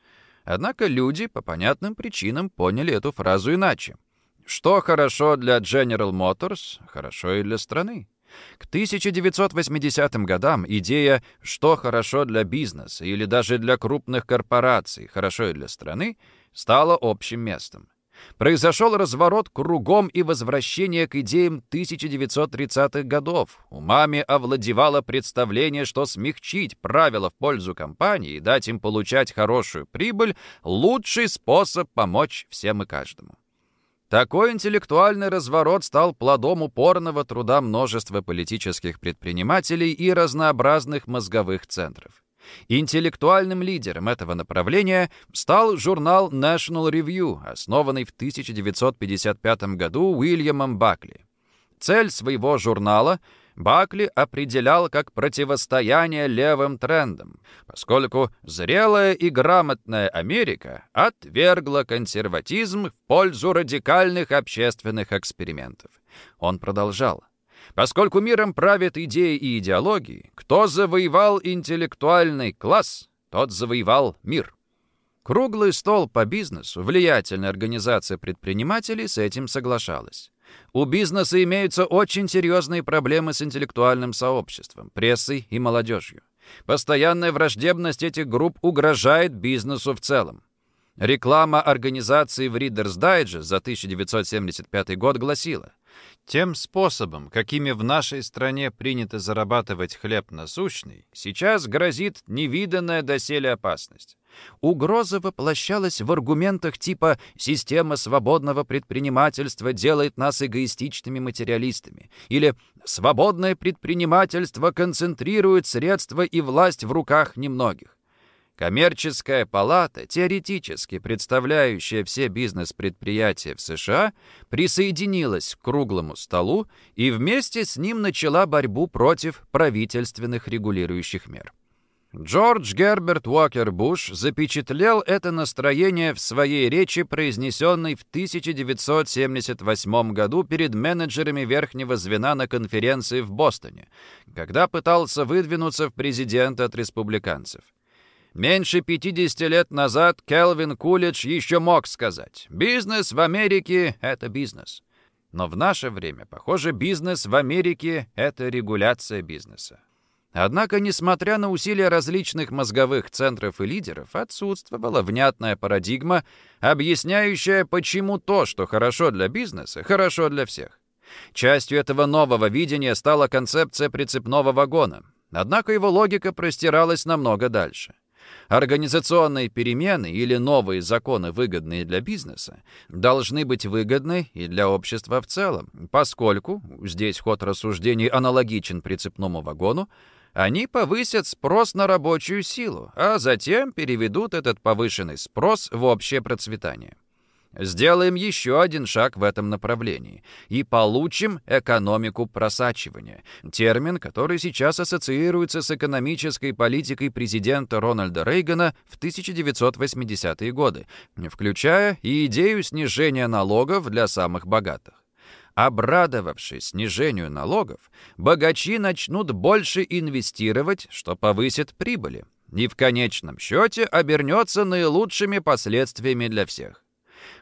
Однако люди по понятным причинам поняли эту фразу иначе. Что хорошо для General Motors, хорошо и для страны. К 1980 годам идея «что хорошо для бизнеса» или даже для крупных корпораций, хорошо и для страны, стала общим местом. Произошел разворот кругом и возвращение к идеям 1930-х годов. Умами овладевало представление, что смягчить правила в пользу компании и дать им получать хорошую прибыль – лучший способ помочь всем и каждому. Такой интеллектуальный разворот стал плодом упорного труда множества политических предпринимателей и разнообразных мозговых центров. Интеллектуальным лидером этого направления стал журнал National Review, основанный в 1955 году Уильямом Бакли. Цель своего журнала Бакли определял как противостояние левым трендам, поскольку зрелая и грамотная Америка отвергла консерватизм в пользу радикальных общественных экспериментов. Он продолжал. Поскольку миром правят идеи и идеологии, кто завоевал интеллектуальный класс, тот завоевал мир. Круглый стол по бизнесу, влиятельная организация предпринимателей с этим соглашалась. У бизнеса имеются очень серьезные проблемы с интеллектуальным сообществом, прессой и молодежью. Постоянная враждебность этих групп угрожает бизнесу в целом. Реклама организации в Reader's Digest за 1975 год гласила, тем способом, какими в нашей стране принято зарабатывать хлеб насущный, сейчас грозит невиданная доселе опасность. Угроза воплощалась в аргументах типа «система свободного предпринимательства делает нас эгоистичными материалистами» или «свободное предпринимательство концентрирует средства и власть в руках немногих». Коммерческая палата, теоретически представляющая все бизнес-предприятия в США, присоединилась к круглому столу и вместе с ним начала борьбу против правительственных регулирующих мер. Джордж Герберт Уокер Буш запечатлел это настроение в своей речи, произнесенной в 1978 году перед менеджерами верхнего звена на конференции в Бостоне, когда пытался выдвинуться в президенты от республиканцев. Меньше 50 лет назад Келвин Кулич еще мог сказать «Бизнес в Америке — это бизнес». Но в наше время, похоже, бизнес в Америке — это регуляция бизнеса. Однако, несмотря на усилия различных мозговых центров и лидеров, отсутствовала внятная парадигма, объясняющая, почему то, что хорошо для бизнеса, хорошо для всех. Частью этого нового видения стала концепция прицепного вагона, однако его логика простиралась намного дальше. Организационные перемены или новые законы, выгодные для бизнеса, должны быть выгодны и для общества в целом, поскольку, здесь ход рассуждений аналогичен прицепному вагону, они повысят спрос на рабочую силу, а затем переведут этот повышенный спрос в общее процветание. Сделаем еще один шаг в этом направлении и получим экономику просачивания. Термин, который сейчас ассоциируется с экономической политикой президента Рональда Рейгана в 1980-е годы, включая и идею снижения налогов для самых богатых. Обрадовавшись снижению налогов, богачи начнут больше инвестировать, что повысит прибыли, и в конечном счете обернется наилучшими последствиями для всех.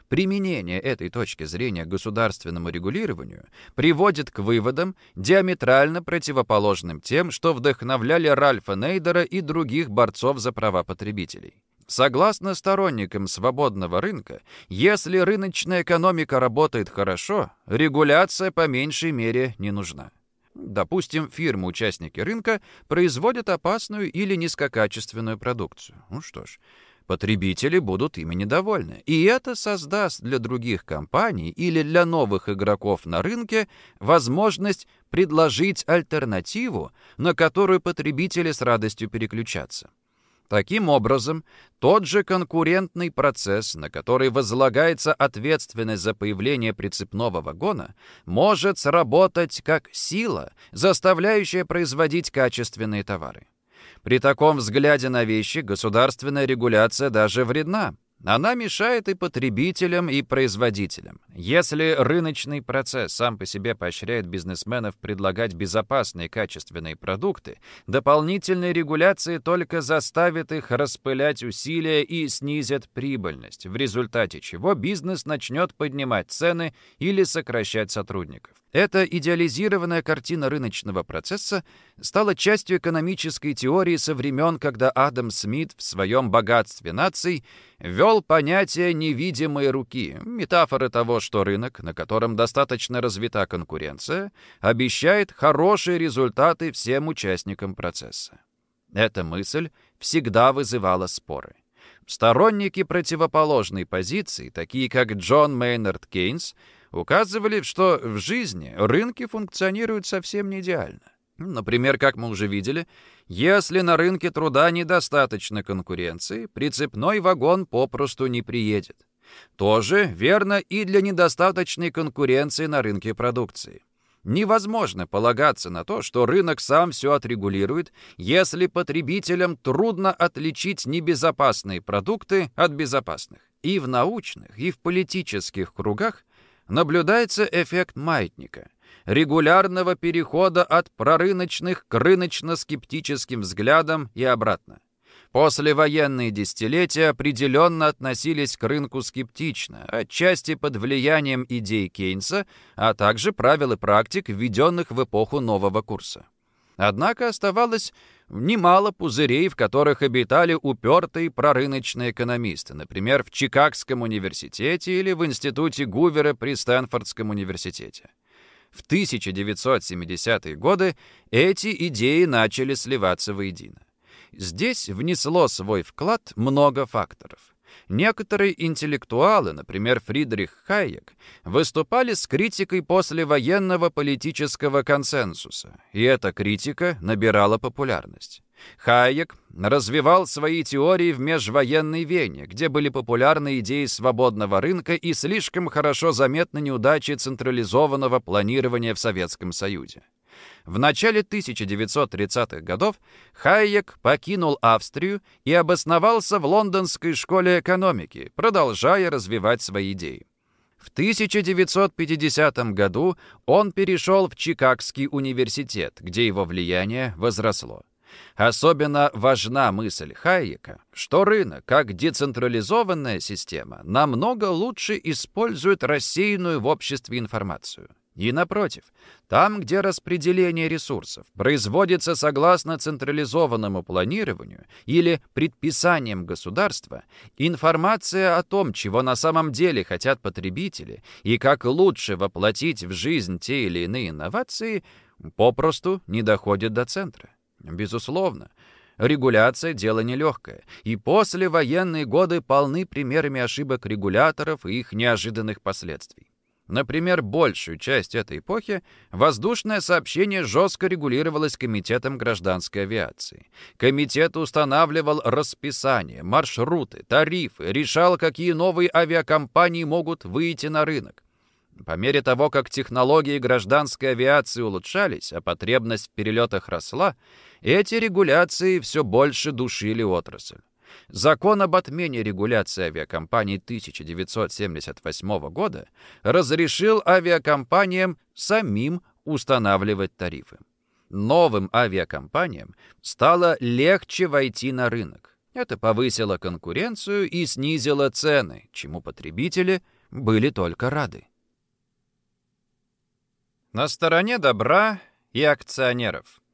Применение этой точки зрения к государственному регулированию приводит к выводам, диаметрально противоположным тем, что вдохновляли Ральфа Нейдера и других борцов за права потребителей. Согласно сторонникам свободного рынка, если рыночная экономика работает хорошо, регуляция по меньшей мере не нужна. Допустим, фирмы-участники рынка производят опасную или низкокачественную продукцию. Ну что ж, Потребители будут ими недовольны. И это создаст для других компаний или для новых игроков на рынке возможность предложить альтернативу, на которую потребители с радостью переключатся. Таким образом, тот же конкурентный процесс, на который возлагается ответственность за появление прицепного вагона, может сработать как сила, заставляющая производить качественные товары. При таком взгляде на вещи государственная регуляция даже вредна. Она мешает и потребителям, и производителям. Если рыночный процесс сам по себе поощряет бизнесменов предлагать безопасные качественные продукты, дополнительные регуляции только заставят их распылять усилия и снизят прибыльность, в результате чего бизнес начнет поднимать цены или сокращать сотрудников. Эта идеализированная картина рыночного процесса стала частью экономической теории со времен, когда Адам Смит в своем «Богатстве наций» ввел понятие «невидимой руки», метафоры того, что рынок, на котором достаточно развита конкуренция, обещает хорошие результаты всем участникам процесса. Эта мысль всегда вызывала споры. Сторонники противоположной позиции, такие как Джон Мейнард Кейнс, указывали, что в жизни рынки функционируют совсем не идеально. Например, как мы уже видели, если на рынке труда недостаточно конкуренции, прицепной вагон попросту не приедет. Тоже верно и для недостаточной конкуренции на рынке продукции. Невозможно полагаться на то, что рынок сам все отрегулирует, если потребителям трудно отличить небезопасные продукты от безопасных. И в научных, и в политических кругах наблюдается эффект маятника, регулярного перехода от прорыночных к рыночно-скептическим взглядам и обратно. Послевоенные десятилетия определенно относились к рынку скептично, отчасти под влиянием идей Кейнса, а также правил и практик, введенных в эпоху нового курса. Однако оставалось немало пузырей, в которых обитали упертые прорыночные экономисты, например, в Чикагском университете или в Институте Гувера при Стэнфордском университете. В 1970-е годы эти идеи начали сливаться воедино. Здесь внесло свой вклад много факторов. Некоторые интеллектуалы, например, Фридрих Хайек, выступали с критикой послевоенного политического консенсуса, и эта критика набирала популярность. Хайек развивал свои теории в межвоенной Вене, где были популярны идеи свободного рынка и слишком хорошо заметны неудачи централизованного планирования в Советском Союзе. В начале 1930-х годов Хайек покинул Австрию и обосновался в Лондонской школе экономики, продолжая развивать свои идеи. В 1950 году он перешел в Чикагский университет, где его влияние возросло. Особенно важна мысль Хайека, что рынок, как децентрализованная система, намного лучше использует рассеянную в обществе информацию. И напротив, там, где распределение ресурсов производится согласно централизованному планированию или предписаниям государства, информация о том, чего на самом деле хотят потребители и как лучше воплотить в жизнь те или иные инновации, попросту не доходит до центра. Безусловно, регуляция – дело нелегкое, и послевоенные годы полны примерами ошибок регуляторов и их неожиданных последствий. Например, большую часть этой эпохи воздушное сообщение жестко регулировалось Комитетом гражданской авиации. Комитет устанавливал расписание, маршруты, тарифы, решал, какие новые авиакомпании могут выйти на рынок. По мере того, как технологии гражданской авиации улучшались, а потребность в перелетах росла, эти регуляции все больше душили отрасль. Закон об отмене регуляции авиакомпаний 1978 года разрешил авиакомпаниям самим устанавливать тарифы. Новым авиакомпаниям стало легче войти на рынок. Это повысило конкуренцию и снизило цены, чему потребители были только рады. На стороне добра и акционеров –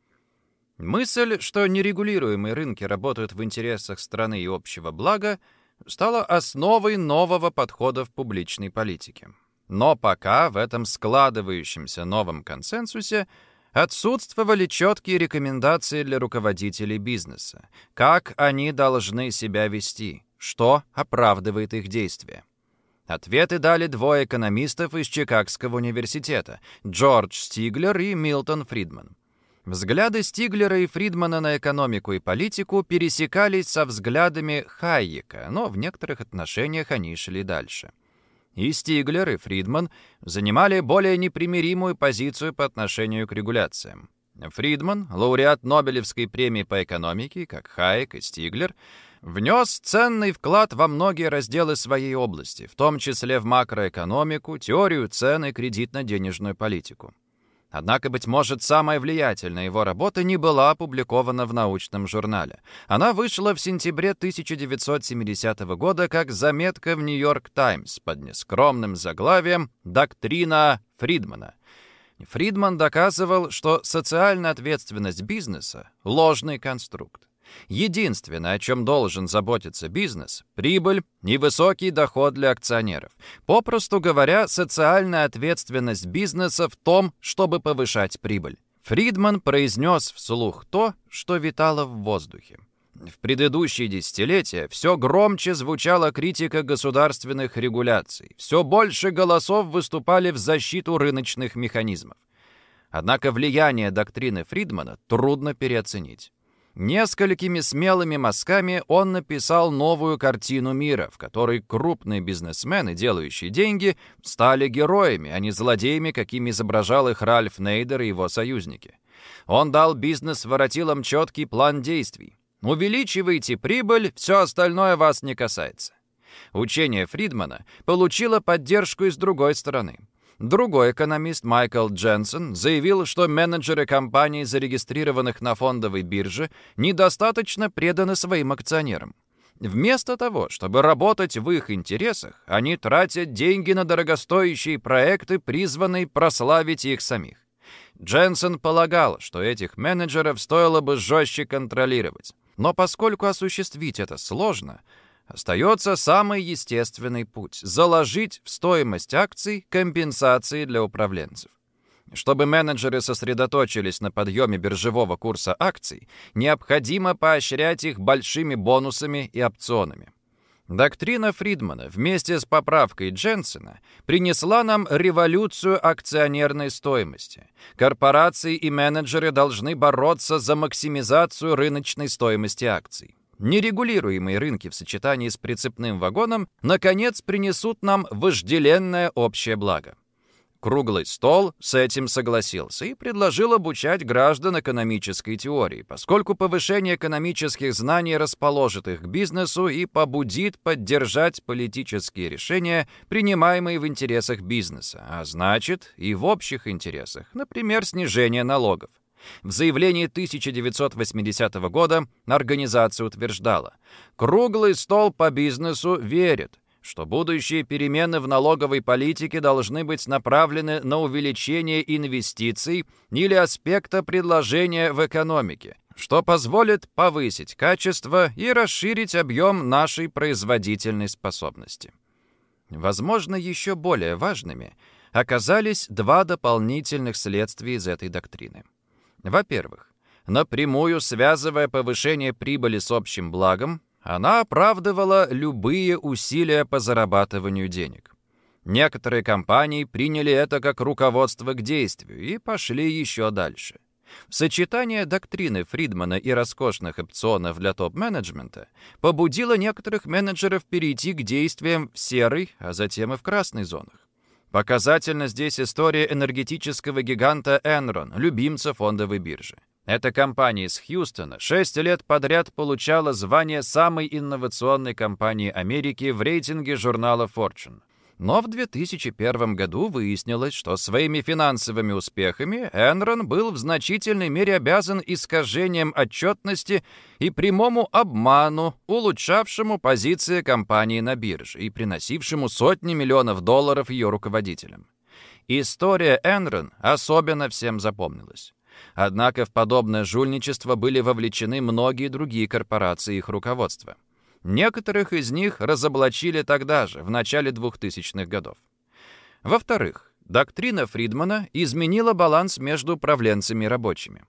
Мысль, что нерегулируемые рынки работают в интересах страны и общего блага, стала основой нового подхода в публичной политике. Но пока в этом складывающемся новом консенсусе отсутствовали четкие рекомендации для руководителей бизнеса, как они должны себя вести, что оправдывает их действия. Ответы дали двое экономистов из Чикагского университета – Джордж Стиглер и Милтон Фридман. Взгляды Стиглера и Фридмана на экономику и политику пересекались со взглядами Хайека, но в некоторых отношениях они шли дальше. И Стиглер, и Фридман занимали более непримиримую позицию по отношению к регуляциям. Фридман, лауреат Нобелевской премии по экономике, как Хайек и Стиглер, внес ценный вклад во многие разделы своей области, в том числе в макроэкономику, теорию цен и кредитно-денежную политику. Однако, быть может, самая влиятельная его работа не была опубликована в научном журнале. Она вышла в сентябре 1970 года как заметка в «Нью-Йорк Таймс» под нескромным заглавием «Доктрина Фридмана». Фридман доказывал, что социальная ответственность бизнеса – ложный конструкт. Единственное, о чем должен заботиться бизнес – прибыль и высокий доход для акционеров. Попросту говоря, социальная ответственность бизнеса в том, чтобы повышать прибыль. Фридман произнес вслух то, что витало в воздухе. В предыдущие десятилетия все громче звучала критика государственных регуляций, все больше голосов выступали в защиту рыночных механизмов. Однако влияние доктрины Фридмана трудно переоценить. Несколькими смелыми мазками он написал новую картину мира, в которой крупные бизнесмены, делающие деньги, стали героями, а не злодеями, какими изображал их Ральф Нейдер и его союзники. Он дал бизнес-воротилам четкий план действий. Увеличивайте прибыль, все остальное вас не касается. Учение Фридмана получило поддержку и с другой стороны. Другой экономист Майкл Дженсен заявил, что менеджеры компаний, зарегистрированных на фондовой бирже, недостаточно преданы своим акционерам. Вместо того, чтобы работать в их интересах, они тратят деньги на дорогостоящие проекты, призванные прославить их самих. Дженсен полагал, что этих менеджеров стоило бы жестче контролировать. Но поскольку осуществить это сложно, остается самый естественный путь – заложить в стоимость акций компенсации для управленцев. Чтобы менеджеры сосредоточились на подъеме биржевого курса акций, необходимо поощрять их большими бонусами и опционами. Доктрина Фридмана вместе с поправкой Дженсена принесла нам революцию акционерной стоимости. Корпорации и менеджеры должны бороться за максимизацию рыночной стоимости акций. Нерегулируемые рынки в сочетании с прицепным вагоном наконец принесут нам вожделенное общее благо. Круглый стол с этим согласился и предложил обучать граждан экономической теории, поскольку повышение экономических знаний расположит их к бизнесу и побудит поддержать политические решения, принимаемые в интересах бизнеса, а значит и в общих интересах, например, снижение налогов. В заявлении 1980 года организация утверждала, «Круглый стол по бизнесу верит, что будущие перемены в налоговой политике должны быть направлены на увеличение инвестиций или аспекта предложения в экономике, что позволит повысить качество и расширить объем нашей производительной способности. Возможно, еще более важными оказались два дополнительных следствия из этой доктрины. Во-первых, напрямую связывая повышение прибыли с общим благом, она оправдывала любые усилия по зарабатыванию денег. Некоторые компании приняли это как руководство к действию и пошли еще дальше. Сочетание доктрины Фридмана и роскошных опционов для топ-менеджмента побудило некоторых менеджеров перейти к действиям в серой, а затем и в красной зонах. Показательна здесь история энергетического гиганта Enron, любимца фондовой биржи. Эта компания из Хьюстона шесть лет подряд получала звание самой инновационной компании Америки в рейтинге журнала Fortune. Но в 2001 году выяснилось, что своими финансовыми успехами Enron был в значительной мере обязан искажением отчетности и прямому обману, улучшавшему позиции компании на бирже и приносившему сотни миллионов долларов ее руководителям. История Enron особенно всем запомнилась. Однако в подобное жульничество были вовлечены многие другие корпорации и их руководства. Некоторых из них разоблачили тогда же, в начале 2000-х годов. Во-вторых, доктрина Фридмана изменила баланс между управленцами и рабочими.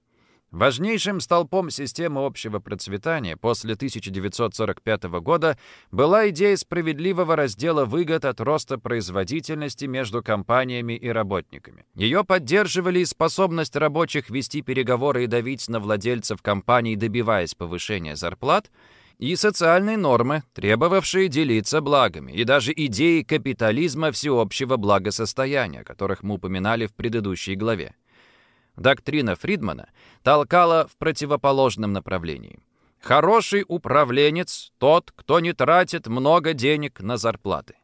Важнейшим столпом системы общего процветания после 1945 года была идея справедливого раздела выгод от роста производительности между компаниями и работниками. Ее поддерживали и способность рабочих вести переговоры и давить на владельцев компаний, добиваясь повышения зарплат, и социальные нормы, требовавшие делиться благами, и даже идеи капитализма всеобщего благосостояния, которых мы упоминали в предыдущей главе. Доктрина Фридмана толкала в противоположном направлении. Хороший управленец – тот, кто не тратит много денег на зарплаты.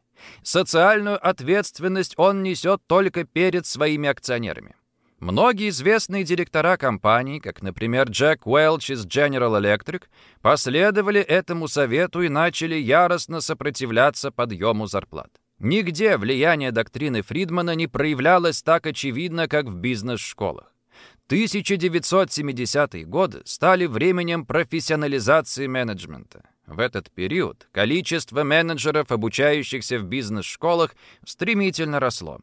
Социальную ответственность он несет только перед своими акционерами. Многие известные директора компаний, как, например, Джек Уэлч из General Electric, последовали этому совету и начали яростно сопротивляться подъему зарплат. Нигде влияние доктрины Фридмана не проявлялось так очевидно, как в бизнес-школах. 1970-е годы стали временем профессионализации менеджмента. В этот период количество менеджеров, обучающихся в бизнес-школах, стремительно росло.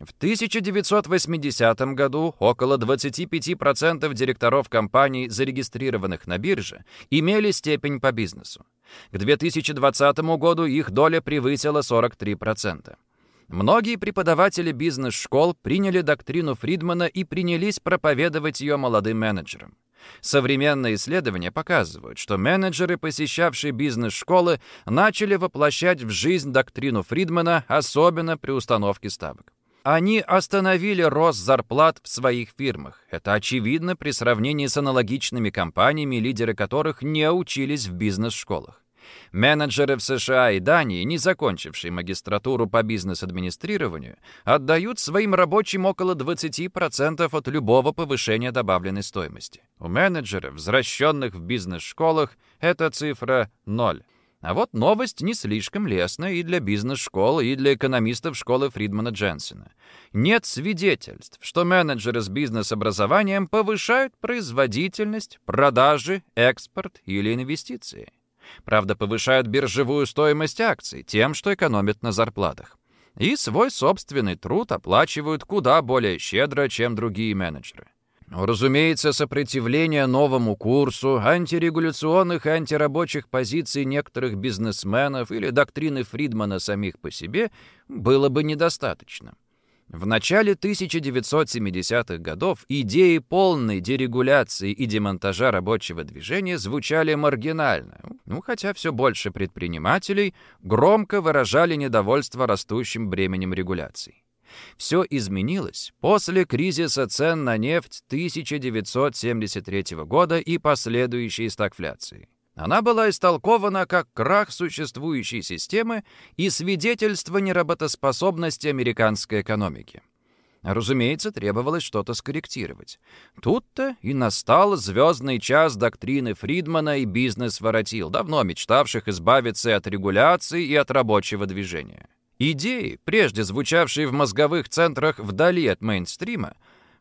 В 1980 году около 25% директоров компаний, зарегистрированных на бирже, имели степень по бизнесу. К 2020 году их доля превысила 43%. Многие преподаватели бизнес-школ приняли доктрину Фридмана и принялись проповедовать ее молодым менеджерам. Современные исследования показывают, что менеджеры, посещавшие бизнес-школы, начали воплощать в жизнь доктрину Фридмана, особенно при установке ставок. Они остановили рост зарплат в своих фирмах. Это очевидно при сравнении с аналогичными компаниями, лидеры которых не учились в бизнес-школах. Менеджеры в США и Дании, не закончившие магистратуру по бизнес-администрированию, отдают своим рабочим около 20% от любого повышения добавленной стоимости. У менеджеров, возвращенных в бизнес-школах, эта цифра — ноль. А вот новость не слишком лестная и для бизнес-школ, и для экономистов школы Фридмана Дженсена. Нет свидетельств, что менеджеры с бизнес-образованием повышают производительность, продажи, экспорт или инвестиции. Правда, повышают биржевую стоимость акций тем, что экономят на зарплатах. И свой собственный труд оплачивают куда более щедро, чем другие менеджеры. Разумеется, сопротивление новому курсу, антирегуляционных и антирабочих позиций некоторых бизнесменов или доктрины Фридмана самих по себе было бы недостаточно. В начале 1970-х годов идеи полной дерегуляции и демонтажа рабочего движения звучали маргинально, ну, хотя все больше предпринимателей громко выражали недовольство растущим бременем регуляций. Все изменилось после кризиса цен на нефть 1973 года и последующей стагфляции. Она была истолкована как крах существующей системы и свидетельство неработоспособности американской экономики. Разумеется, требовалось что-то скорректировать. Тут-то и настал звездный час доктрины Фридмана и бизнес-воротил, давно мечтавших избавиться от регуляции и от рабочего движения. Идеи, прежде звучавшие в мозговых центрах вдали от мейнстрима,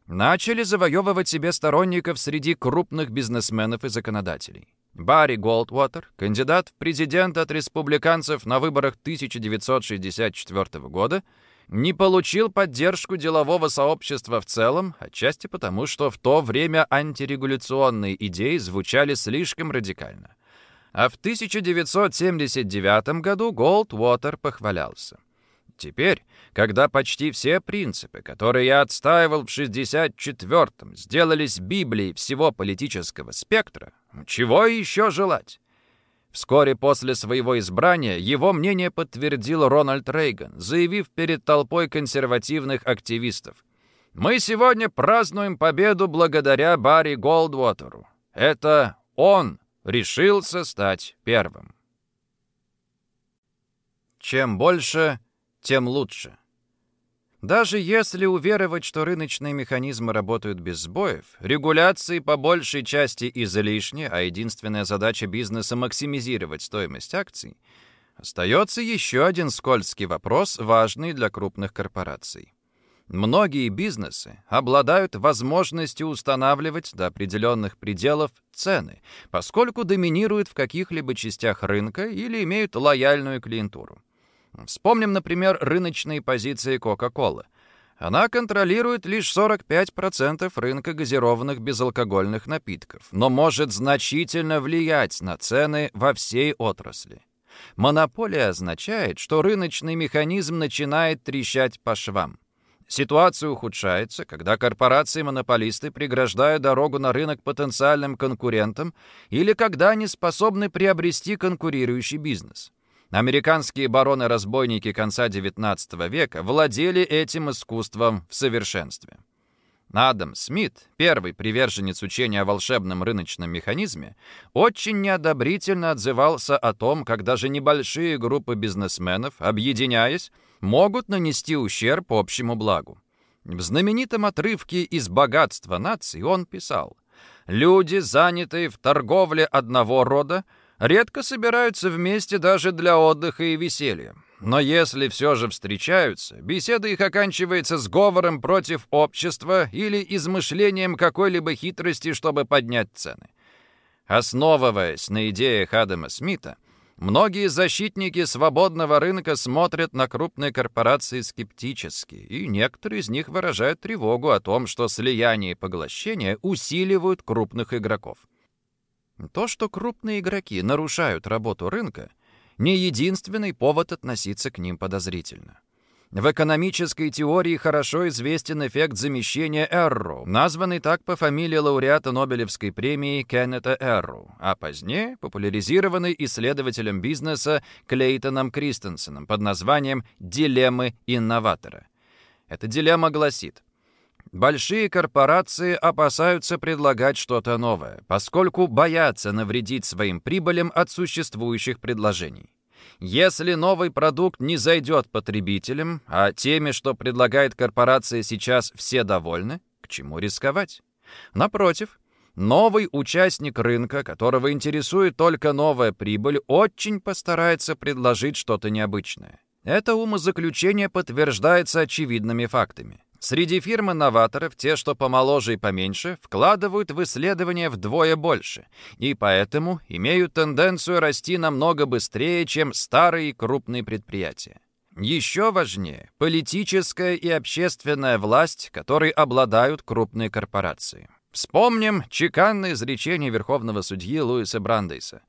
начали завоевывать себе сторонников среди крупных бизнесменов и законодателей. Барри Голдвотер, кандидат в президент от республиканцев на выборах 1964 года, не получил поддержку делового сообщества в целом, отчасти потому, что в то время антирегуляционные идеи звучали слишком радикально. А в 1979 году Голдвотер похвалялся. Теперь, когда почти все принципы, которые я отстаивал в 64-м, сделались Библией всего политического спектра, чего еще желать? Вскоре после своего избрания его мнение подтвердил Рональд Рейган, заявив перед толпой консервативных активистов. «Мы сегодня празднуем победу благодаря Барри Голдвотеру. Это он решился стать первым». Чем больше, тем лучше. Даже если уверовать, что рыночные механизмы работают без сбоев, регуляции по большей части излишни, а единственная задача бизнеса — максимизировать стоимость акций, остается еще один скользкий вопрос, важный для крупных корпораций. Многие бизнесы обладают возможностью устанавливать до определенных пределов цены, поскольку доминируют в каких-либо частях рынка или имеют лояльную клиентуру. Вспомним, например, рыночные позиции Coca-Cola. Она контролирует лишь 45% рынка газированных безалкогольных напитков, но может значительно влиять на цены во всей отрасли. Монополия означает, что рыночный механизм начинает трещать по швам. Ситуация ухудшается, когда корпорации-монополисты преграждают дорогу на рынок потенциальным конкурентам или когда они способны приобрести конкурирующий бизнес. Американские бароны-разбойники конца XIX века владели этим искусством в совершенстве. Адам Смит, первый приверженец учения о волшебном рыночном механизме, очень неодобрительно отзывался о том, как даже небольшие группы бизнесменов, объединяясь, могут нанести ущерб общему благу. В знаменитом отрывке из «Богатства наций» он писал «Люди, занятые в торговле одного рода, редко собираются вместе даже для отдыха и веселья. Но если все же встречаются, беседа их оканчивается сговором против общества или измышлением какой-либо хитрости, чтобы поднять цены. Основываясь на идеях Адама Смита, Многие защитники свободного рынка смотрят на крупные корпорации скептически, и некоторые из них выражают тревогу о том, что слияние и поглощение усиливают крупных игроков. То, что крупные игроки нарушают работу рынка, не единственный повод относиться к ним подозрительно. В экономической теории хорошо известен эффект замещения Эрру, названный так по фамилии лауреата Нобелевской премии Кеннета Эрру, а позднее популяризированный исследователем бизнеса Клейтоном Кристенсеном под названием «Дилеммы инноватора». Эта дилемма гласит, Большие корпорации опасаются предлагать что-то новое, поскольку боятся навредить своим прибылям от существующих предложений. Если новый продукт не зайдет потребителям, а теми, что предлагает корпорация сейчас, все довольны, к чему рисковать? Напротив, новый участник рынка, которого интересует только новая прибыль, очень постарается предложить что-то необычное. Это умозаключение подтверждается очевидными фактами. Среди фирм-инноваторов те, что помоложе и поменьше, вкладывают в исследования вдвое больше, и поэтому имеют тенденцию расти намного быстрее, чем старые крупные предприятия. Еще важнее – политическая и общественная власть, которой обладают крупные корпорации. Вспомним чеканное изречение верховного судьи Луиса Брандейса.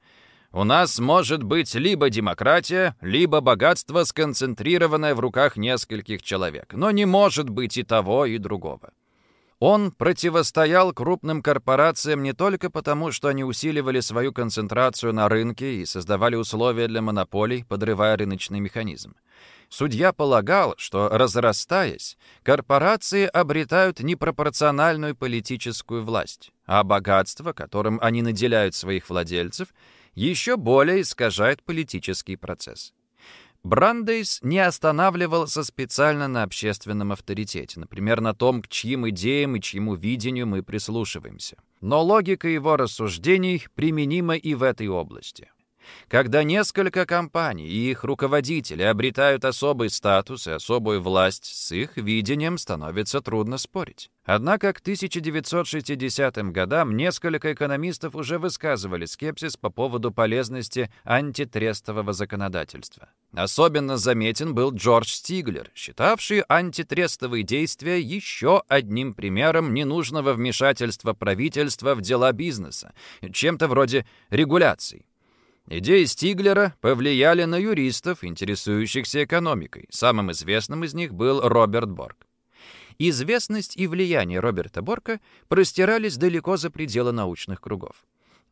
У нас может быть либо демократия, либо богатство, сконцентрированное в руках нескольких человек, но не может быть и того, и другого. Он противостоял крупным корпорациям не только потому, что они усиливали свою концентрацию на рынке и создавали условия для монополий, подрывая рыночный механизм. Судья полагал, что, разрастаясь, корпорации обретают непропорциональную политическую власть, а богатство, которым они наделяют своих владельцев – еще более искажает политический процесс. Брандейс не останавливался специально на общественном авторитете, например, на том, к чьим идеям и чьему видению мы прислушиваемся. Но логика его рассуждений применима и в этой области. Когда несколько компаний и их руководители обретают особый статус и особую власть, с их видением становится трудно спорить. Однако к 1960 годам несколько экономистов уже высказывали скепсис по поводу полезности антитрестового законодательства. Особенно заметен был Джордж Стиглер, считавший антитрестовые действия еще одним примером ненужного вмешательства правительства в дела бизнеса, чем-то вроде регуляций. Идеи Стиглера повлияли на юристов, интересующихся экономикой. Самым известным из них был Роберт Борг. Известность и влияние Роберта Борка простирались далеко за пределы научных кругов.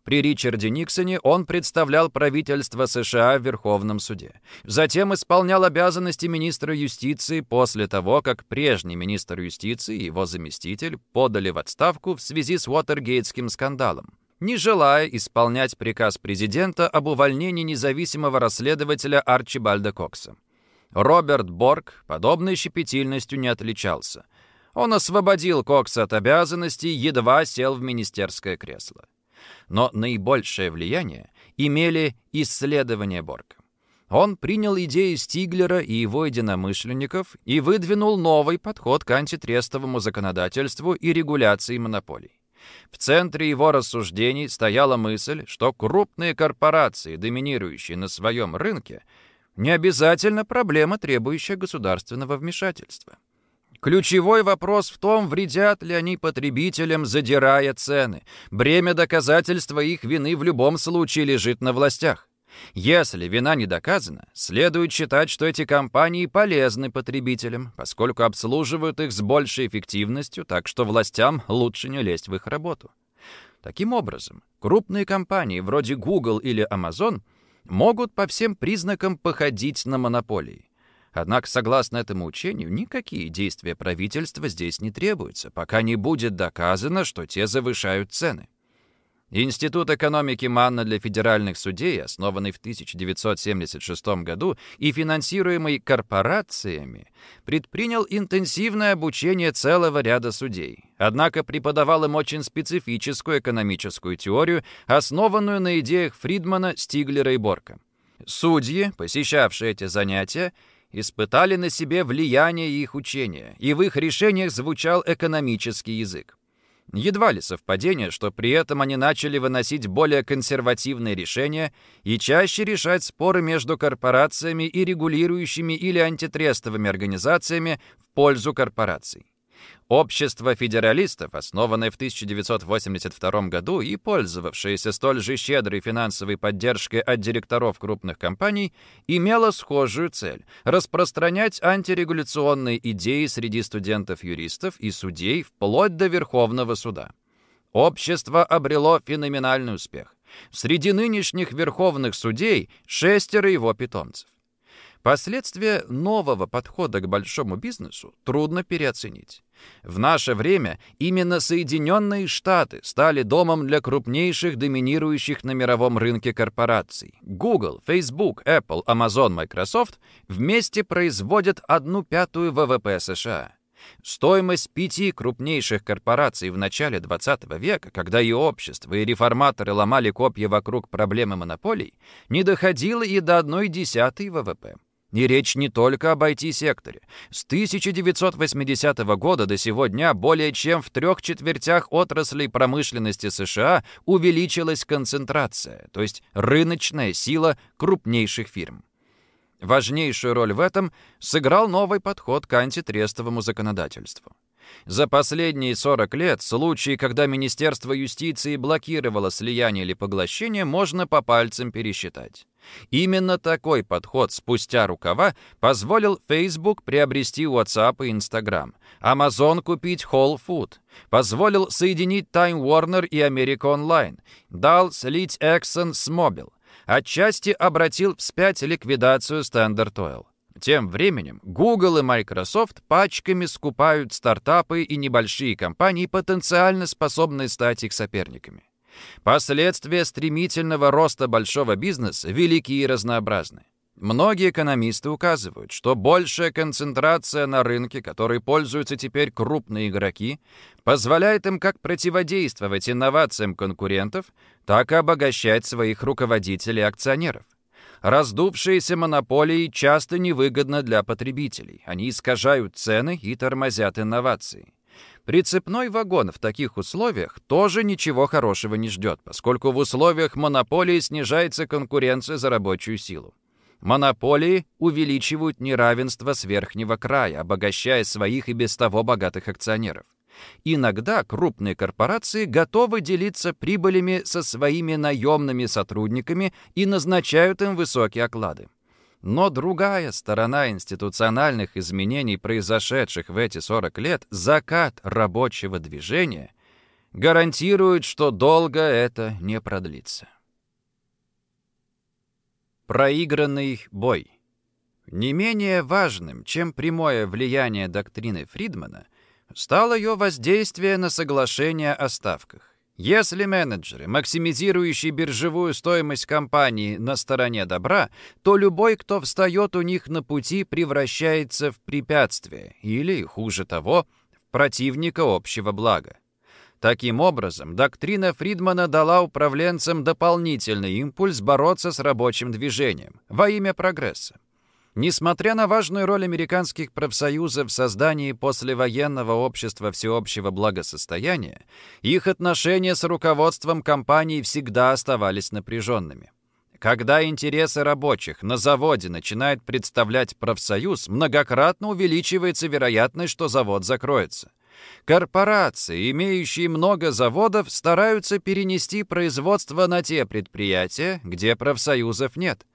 При Ричарде Никсоне он представлял правительство США в Верховном суде. Затем исполнял обязанности министра юстиции после того, как прежний министр юстиции и его заместитель подали в отставку в связи с Уотергейтским скандалом не желая исполнять приказ президента об увольнении независимого расследователя Арчибальда Кокса. Роберт Борг подобной щепетильностью не отличался. Он освободил Кокса от обязанностей, едва сел в министерское кресло. Но наибольшее влияние имели исследования Борга. Он принял идеи Стиглера и его единомышленников и выдвинул новый подход к антитрестовому законодательству и регуляции монополий. В центре его рассуждений стояла мысль, что крупные корпорации, доминирующие на своем рынке, не обязательно проблема, требующая государственного вмешательства. Ключевой вопрос в том, вредят ли они потребителям, задирая цены. Бремя доказательства их вины в любом случае лежит на властях. Если вина не доказана, следует считать, что эти компании полезны потребителям, поскольку обслуживают их с большей эффективностью, так что властям лучше не лезть в их работу. Таким образом, крупные компании вроде Google или Amazon могут по всем признакам походить на монополии. Однако, согласно этому учению, никакие действия правительства здесь не требуются, пока не будет доказано, что те завышают цены. Институт экономики Манна для федеральных судей, основанный в 1976 году и финансируемый корпорациями, предпринял интенсивное обучение целого ряда судей. Однако преподавал им очень специфическую экономическую теорию, основанную на идеях Фридмана, Стиглера и Борка. Судьи, посещавшие эти занятия, испытали на себе влияние их учения, и в их решениях звучал экономический язык. Едва ли совпадение, что при этом они начали выносить более консервативные решения и чаще решать споры между корпорациями и регулирующими или антитрестовыми организациями в пользу корпораций. Общество федералистов, основанное в 1982 году и пользовавшееся столь же щедрой финансовой поддержкой от директоров крупных компаний, имело схожую цель – распространять антирегуляционные идеи среди студентов-юристов и судей вплоть до Верховного суда. Общество обрело феноменальный успех. Среди нынешних верховных судей – шестеро его питомцев. Последствия нового подхода к большому бизнесу трудно переоценить. В наше время именно Соединенные Штаты стали домом для крупнейших доминирующих на мировом рынке корпораций. Google, Facebook, Apple, Amazon, Microsoft вместе производят одну пятую ВВП США. Стоимость пяти крупнейших корпораций в начале 20 века, когда и общество, и реформаторы ломали копья вокруг проблемы монополий, не доходила и до одной десятой ВВП. И речь не только об IT-секторе. С 1980 года до сегодня более чем в трех четвертях отраслей промышленности США увеличилась концентрация, то есть рыночная сила крупнейших фирм. Важнейшую роль в этом сыграл новый подход к антитрестовому законодательству. За последние 40 лет случаи, когда Министерство юстиции блокировало слияние или поглощение, можно по пальцам пересчитать. Именно такой подход спустя рукава позволил Facebook приобрести WhatsApp и Instagram, Amazon купить Whole Food, позволил соединить Time Warner и America Online, дал слить Exxon с Mobil, отчасти обратил вспять ликвидацию Standard Oil. Тем временем Google и Microsoft пачками скупают стартапы и небольшие компании, потенциально способные стать их соперниками. Последствия стремительного роста большого бизнеса велики и разнообразны. Многие экономисты указывают, что большая концентрация на рынке, которой пользуются теперь крупные игроки, позволяет им как противодействовать инновациям конкурентов, так и обогащать своих руководителей и акционеров. Раздувшиеся монополии часто невыгодны для потребителей. Они искажают цены и тормозят инновации. Прицепной вагон в таких условиях тоже ничего хорошего не ждет, поскольку в условиях монополии снижается конкуренция за рабочую силу. Монополии увеличивают неравенство с верхнего края, обогащая своих и без того богатых акционеров. Иногда крупные корпорации готовы делиться прибылями со своими наемными сотрудниками и назначают им высокие оклады. Но другая сторона институциональных изменений, произошедших в эти 40 лет, закат рабочего движения, гарантирует, что долго это не продлится. Проигранный бой. Не менее важным, чем прямое влияние доктрины Фридмана – стало ее воздействие на соглашение о ставках. Если менеджеры, максимизирующие биржевую стоимость компании на стороне добра, то любой, кто встает у них на пути, превращается в препятствие или, хуже того, в противника общего блага. Таким образом, доктрина Фридмана дала управленцам дополнительный импульс бороться с рабочим движением во имя прогресса. Несмотря на важную роль американских профсоюзов в создании послевоенного общества всеобщего благосостояния, их отношения с руководством компаний всегда оставались напряженными. Когда интересы рабочих на заводе начинает представлять профсоюз, многократно увеличивается вероятность, что завод закроется. Корпорации, имеющие много заводов, стараются перенести производство на те предприятия, где профсоюзов нет.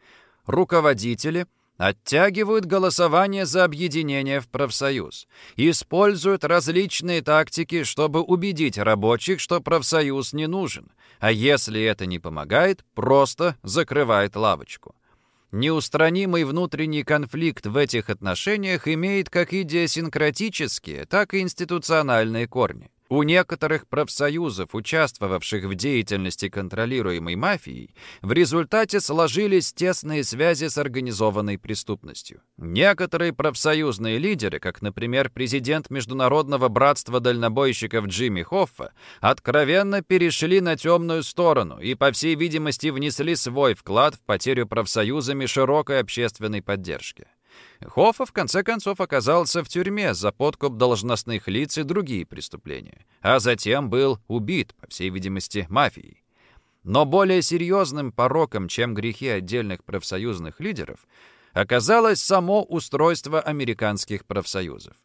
Руководители – оттягивают голосование за объединение в профсоюз, используют различные тактики, чтобы убедить рабочих, что профсоюз не нужен, а если это не помогает, просто закрывает лавочку. Неустранимый внутренний конфликт в этих отношениях имеет как идиосинкратические, так и институциональные корни. У некоторых профсоюзов, участвовавших в деятельности контролируемой мафией, в результате сложились тесные связи с организованной преступностью. Некоторые профсоюзные лидеры, как, например, президент Международного братства дальнобойщиков Джимми Хоффа, откровенно перешли на темную сторону и, по всей видимости, внесли свой вклад в потерю профсоюзами широкой общественной поддержки. Хоффа в конце концов оказался в тюрьме за подкуп должностных лиц и другие преступления, а затем был убит, по всей видимости, мафией. Но более серьезным пороком, чем грехи отдельных профсоюзных лидеров, оказалось само устройство американских профсоюзов.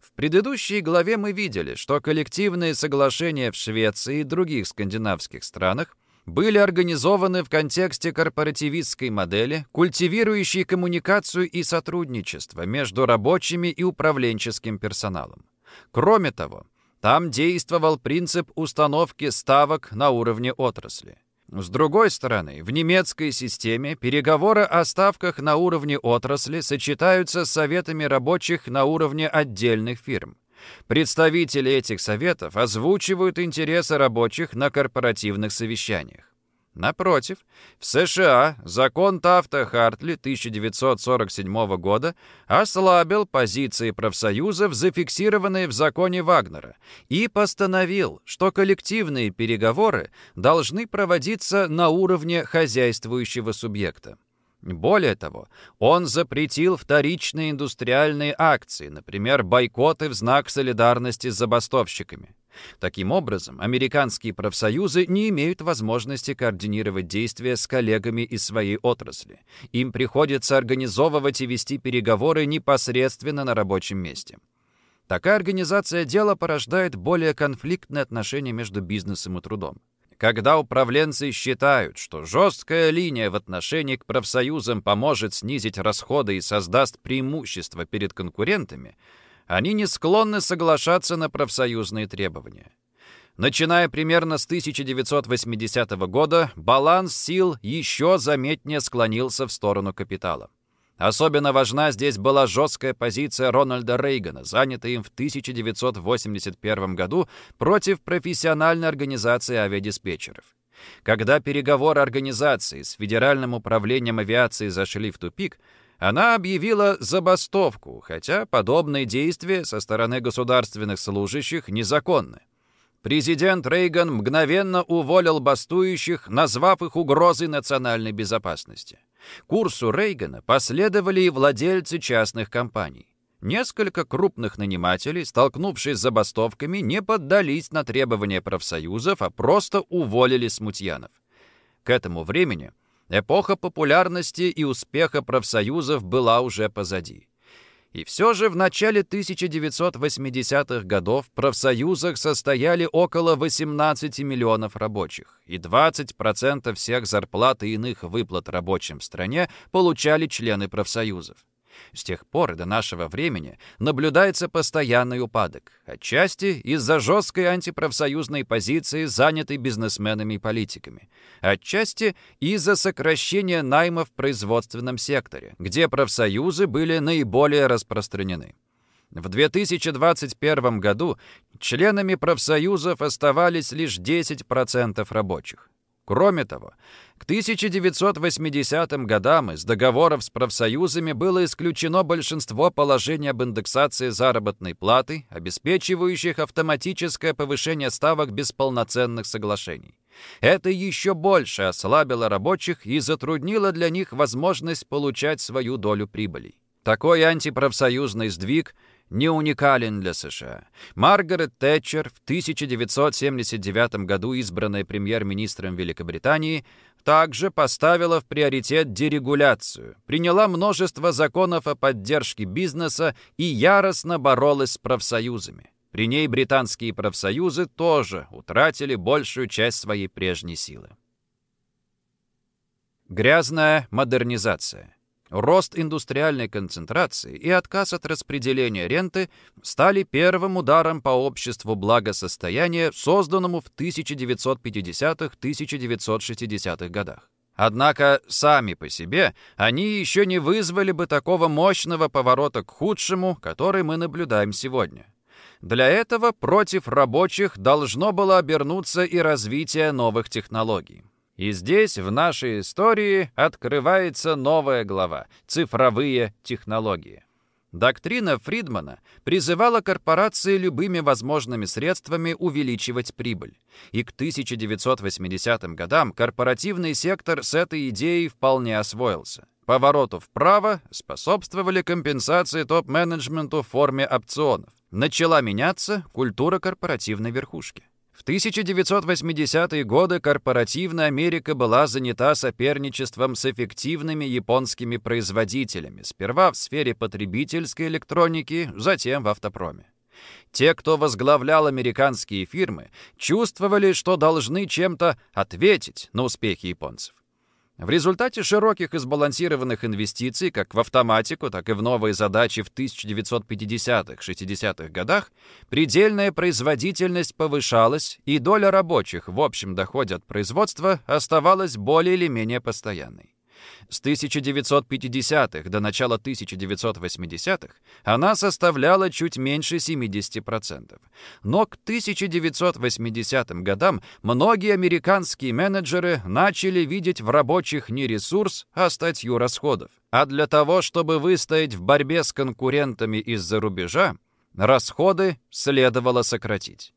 В предыдущей главе мы видели, что коллективные соглашения в Швеции и других скандинавских странах были организованы в контексте корпоративистской модели, культивирующей коммуникацию и сотрудничество между рабочими и управленческим персоналом. Кроме того, там действовал принцип установки ставок на уровне отрасли. С другой стороны, в немецкой системе переговоры о ставках на уровне отрасли сочетаются с советами рабочих на уровне отдельных фирм. Представители этих советов озвучивают интересы рабочих на корпоративных совещаниях. Напротив, в США закон Тафта-Хартли 1947 года ослабил позиции профсоюзов, зафиксированные в законе Вагнера, и постановил, что коллективные переговоры должны проводиться на уровне хозяйствующего субъекта. Более того, он запретил вторичные индустриальные акции, например, бойкоты в знак солидарности с забастовщиками. Таким образом, американские профсоюзы не имеют возможности координировать действия с коллегами из своей отрасли. Им приходится организовывать и вести переговоры непосредственно на рабочем месте. Такая организация дела порождает более конфликтные отношения между бизнесом и трудом. Когда управленцы считают, что жесткая линия в отношении к профсоюзам поможет снизить расходы и создаст преимущество перед конкурентами, они не склонны соглашаться на профсоюзные требования. Начиная примерно с 1980 года, баланс сил еще заметнее склонился в сторону капитала. Особенно важна здесь была жесткая позиция Рональда Рейгана, занятая им в 1981 году против профессиональной организации авиадиспетчеров. Когда переговоры организации с Федеральным управлением авиации зашли в тупик, она объявила забастовку, хотя подобные действия со стороны государственных служащих незаконны. Президент Рейган мгновенно уволил бастующих, назвав их угрозой национальной безопасности. Курсу Рейгана последовали и владельцы частных компаний. Несколько крупных нанимателей, столкнувшись с забастовками, не поддались на требования профсоюзов, а просто уволили смутьянов. К этому времени эпоха популярности и успеха профсоюзов была уже позади. И все же в начале 1980-х годов в профсоюзах состояли около 18 миллионов рабочих, и 20% всех зарплат и иных выплат рабочим в стране получали члены профсоюзов. С тех пор до нашего времени наблюдается постоянный упадок, отчасти из-за жесткой антипрофсоюзной позиции, занятой бизнесменами и политиками, отчасти из-за сокращения найма в производственном секторе, где профсоюзы были наиболее распространены. В 2021 году членами профсоюзов оставались лишь 10% рабочих. Кроме того, к 1980 годам из договоров с профсоюзами было исключено большинство положений об индексации заработной платы, обеспечивающих автоматическое повышение ставок без полноценных соглашений. Это еще больше ослабило рабочих и затруднило для них возможность получать свою долю прибылей. Такой антипрофсоюзный сдвиг не уникален для США. Маргарет Тэтчер, в 1979 году избранная премьер-министром Великобритании, также поставила в приоритет дерегуляцию, приняла множество законов о поддержке бизнеса и яростно боролась с профсоюзами. При ней британские профсоюзы тоже утратили большую часть своей прежней силы. Грязная модернизация. Рост индустриальной концентрации и отказ от распределения ренты стали первым ударом по обществу благосостояния, созданному в 1950-1960-х годах. Однако сами по себе они еще не вызвали бы такого мощного поворота к худшему, который мы наблюдаем сегодня. Для этого против рабочих должно было обернуться и развитие новых технологий. И здесь, в нашей истории, открывается новая глава — цифровые технологии. Доктрина Фридмана призывала корпорации любыми возможными средствами увеличивать прибыль. И к 1980 годам корпоративный сектор с этой идеей вполне освоился. Повороту вправо способствовали компенсации топ-менеджменту в форме опционов. Начала меняться культура корпоративной верхушки. В 1980-е годы корпоративная Америка была занята соперничеством с эффективными японскими производителями, сперва в сфере потребительской электроники, затем в автопроме. Те, кто возглавлял американские фирмы, чувствовали, что должны чем-то ответить на успехи японцев. В результате широких и сбалансированных инвестиций как в автоматику, так и в новые задачи в 1950-60-х годах предельная производительность повышалась, и доля рабочих в общем доходе от производства оставалась более или менее постоянной. С 1950-х до начала 1980-х она составляла чуть меньше 70%. Но к 1980 годам многие американские менеджеры начали видеть в рабочих не ресурс, а статью расходов. А для того, чтобы выстоять в борьбе с конкурентами из-за рубежа, расходы следовало сократить.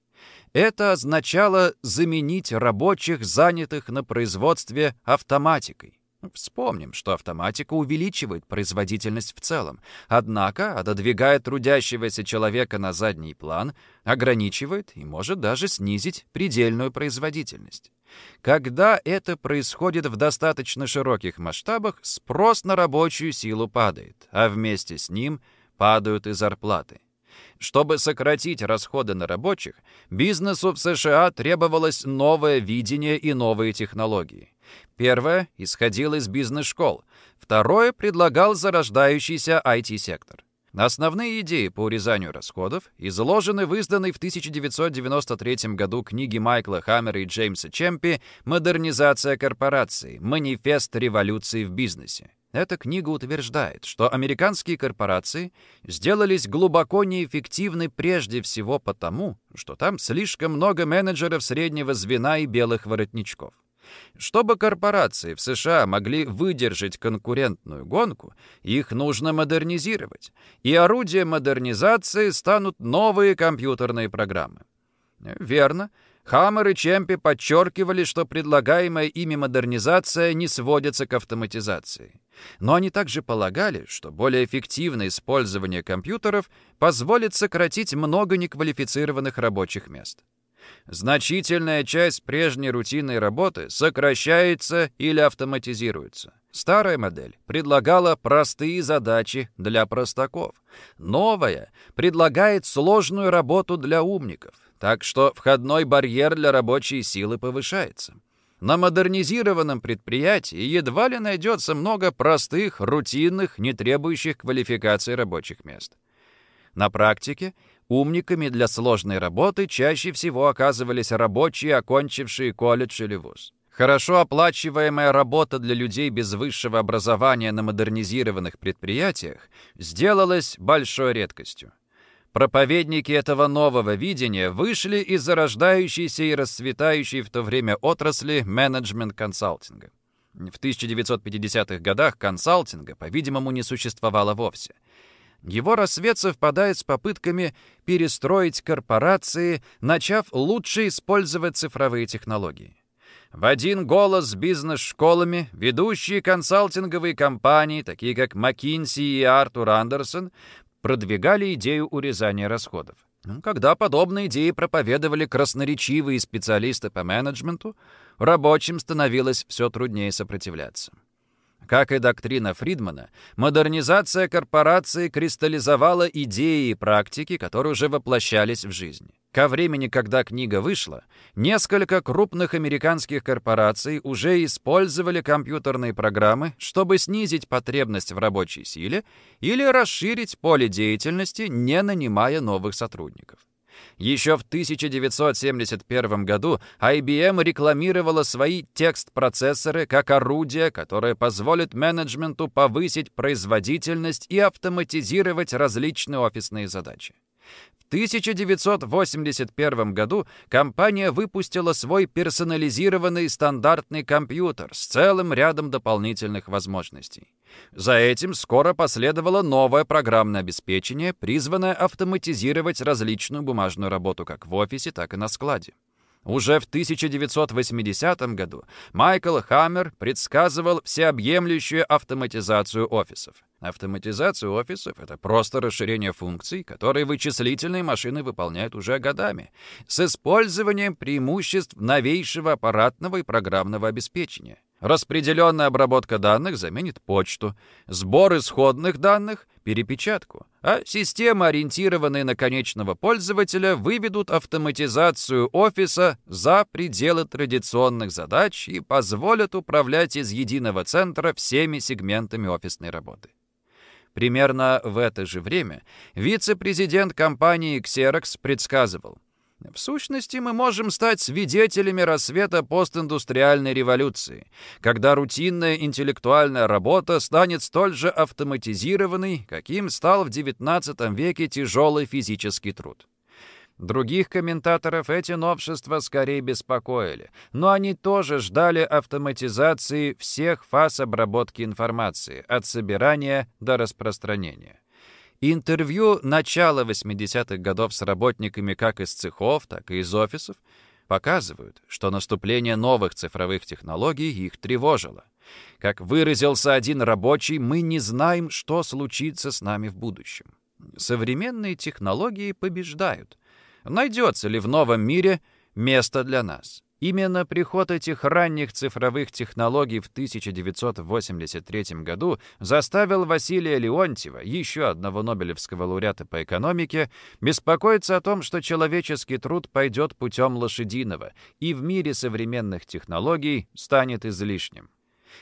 Это означало заменить рабочих, занятых на производстве, автоматикой. Вспомним, что автоматика увеличивает производительность в целом, однако отодвигает трудящегося человека на задний план, ограничивает и может даже снизить предельную производительность. Когда это происходит в достаточно широких масштабах, спрос на рабочую силу падает, а вместе с ним падают и зарплаты. Чтобы сократить расходы на рабочих, бизнесу в США требовалось новое видение и новые технологии. Первое исходило из бизнес-школ, второе предлагал зарождающийся IT-сектор. Основные идеи по урезанию расходов изложены в изданной в 1993 году книге Майкла Хаммера и Джеймса Чемпи «Модернизация корпораций. Манифест революции в бизнесе». Эта книга утверждает, что американские корпорации сделались глубоко неэффективны прежде всего потому, что там слишком много менеджеров среднего звена и белых воротничков. Чтобы корпорации в США могли выдержать конкурентную гонку, их нужно модернизировать, и орудием модернизации станут новые компьютерные программы. Верно. Хаммер и Чемпи подчеркивали, что предлагаемая ими модернизация не сводится к автоматизации. Но они также полагали, что более эффективное использование компьютеров позволит сократить много неквалифицированных рабочих мест. Значительная часть прежней рутинной работы сокращается или автоматизируется. Старая модель предлагала простые задачи для простаков. Новая предлагает сложную работу для умников, так что входной барьер для рабочей силы повышается. На модернизированном предприятии едва ли найдется много простых, рутинных, не требующих квалификации рабочих мест. На практике Умниками для сложной работы чаще всего оказывались рабочие, окончившие колледж или вуз. Хорошо оплачиваемая работа для людей без высшего образования на модернизированных предприятиях сделалась большой редкостью. Проповедники этого нового видения вышли из зарождающейся и расцветающей в то время отрасли менеджмент-консалтинга. В 1950-х годах консалтинга, по-видимому, не существовало вовсе. Его рассвет совпадает с попытками перестроить корпорации, начав лучше использовать цифровые технологии. В один голос с бизнес-школами ведущие консалтинговые компании, такие как McKinsey и Артур Андерсон, продвигали идею урезания расходов. Ну, когда подобные идеи проповедовали красноречивые специалисты по менеджменту, рабочим становилось все труднее сопротивляться. Как и доктрина Фридмана, модернизация корпорации кристаллизовала идеи и практики, которые уже воплощались в жизнь. Ко времени, когда книга вышла, несколько крупных американских корпораций уже использовали компьютерные программы, чтобы снизить потребность в рабочей силе или расширить поле деятельности, не нанимая новых сотрудников. Еще в 1971 году IBM рекламировала свои текст-процессоры как орудие, которое позволит менеджменту повысить производительность и автоматизировать различные офисные задачи. В 1981 году компания выпустила свой персонализированный стандартный компьютер с целым рядом дополнительных возможностей. За этим скоро последовало новое программное обеспечение, призванное автоматизировать различную бумажную работу как в офисе, так и на складе. Уже в 1980 году Майкл Хаммер предсказывал всеобъемлющую автоматизацию офисов. Автоматизация офисов — это просто расширение функций, которые вычислительные машины выполняют уже годами, с использованием преимуществ новейшего аппаратного и программного обеспечения. Распределенная обработка данных заменит почту, сбор исходных данных — перепечатку, а системы, ориентированные на конечного пользователя, выведут автоматизацию офиса за пределы традиционных задач и позволят управлять из единого центра всеми сегментами офисной работы. Примерно в это же время вице-президент компании Xerox предсказывал, в сущности, мы можем стать свидетелями рассвета постиндустриальной революции, когда рутинная интеллектуальная работа станет столь же автоматизированной, каким стал в XIX веке тяжелый физический труд. Других комментаторов эти новшества скорее беспокоили, но они тоже ждали автоматизации всех фаз обработки информации, от собирания до распространения. Интервью начала 80-х годов с работниками как из цехов, так и из офисов показывают, что наступление новых цифровых технологий их тревожило. Как выразился один рабочий, мы не знаем, что случится с нами в будущем. Современные технологии побеждают. Найдется ли в новом мире место для нас? Именно приход этих ранних цифровых технологий в 1983 году заставил Василия Леонтьева, еще одного Нобелевского лауреата по экономике, беспокоиться о том, что человеческий труд пойдет путем лошадиного и в мире современных технологий станет излишним.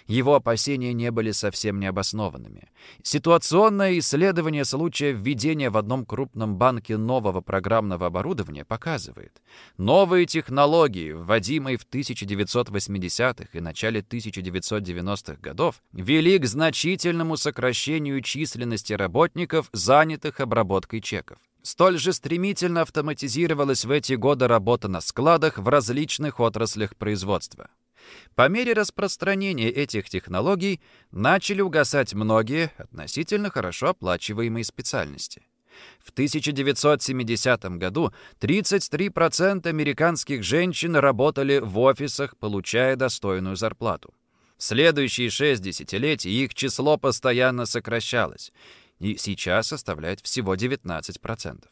Его опасения не были совсем необоснованными. Ситуационное исследование случая введения в одном крупном банке нового программного оборудования показывает, новые технологии, вводимые в 1980-х и начале 1990-х годов, вели к значительному сокращению численности работников, занятых обработкой чеков. Столь же стремительно автоматизировалась в эти годы работа на складах в различных отраслях производства. По мере распространения этих технологий начали угасать многие относительно хорошо оплачиваемые специальности. В 1970 году 33% американских женщин работали в офисах, получая достойную зарплату. В следующие шесть десятилетий их число постоянно сокращалось и сейчас составляет всего 19%.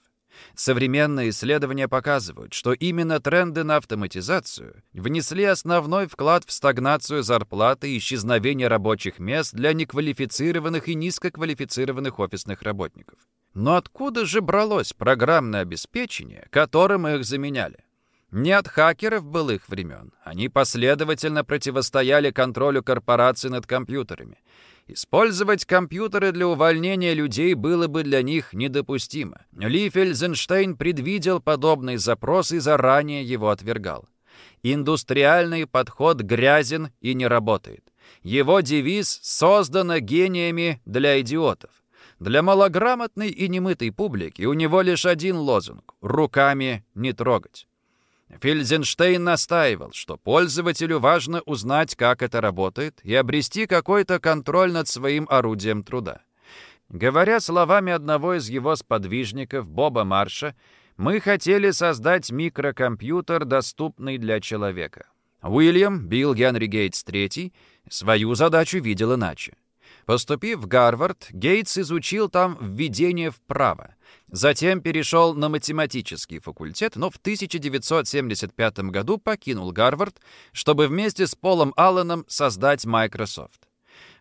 Современные исследования показывают, что именно тренды на автоматизацию внесли основной вклад в стагнацию зарплаты и исчезновение рабочих мест для неквалифицированных и низкоквалифицированных офисных работников. Но откуда же бралось программное обеспечение, которым их заменяли? Не от хакеров былых времен. Они последовательно противостояли контролю корпораций над компьютерами. Использовать компьютеры для увольнения людей было бы для них недопустимо. Ли Фельдзенштейн предвидел подобный запрос и заранее его отвергал. Индустриальный подход грязен и не работает. Его девиз создано гениями для идиотов. Для малограмотной и немытой публики у него лишь один лозунг – руками не трогать. Фельденштейн настаивал, что пользователю важно узнать, как это работает, и обрести какой-то контроль над своим орудием труда. Говоря словами одного из его сподвижников, Боба Марша, мы хотели создать микрокомпьютер, доступный для человека. Уильям Билл Генри Гейтс III свою задачу видел иначе. Поступив в Гарвард, Гейтс изучил там введение в право. Затем перешел на математический факультет, но в 1975 году покинул Гарвард, чтобы вместе с Полом Алленом создать Microsoft.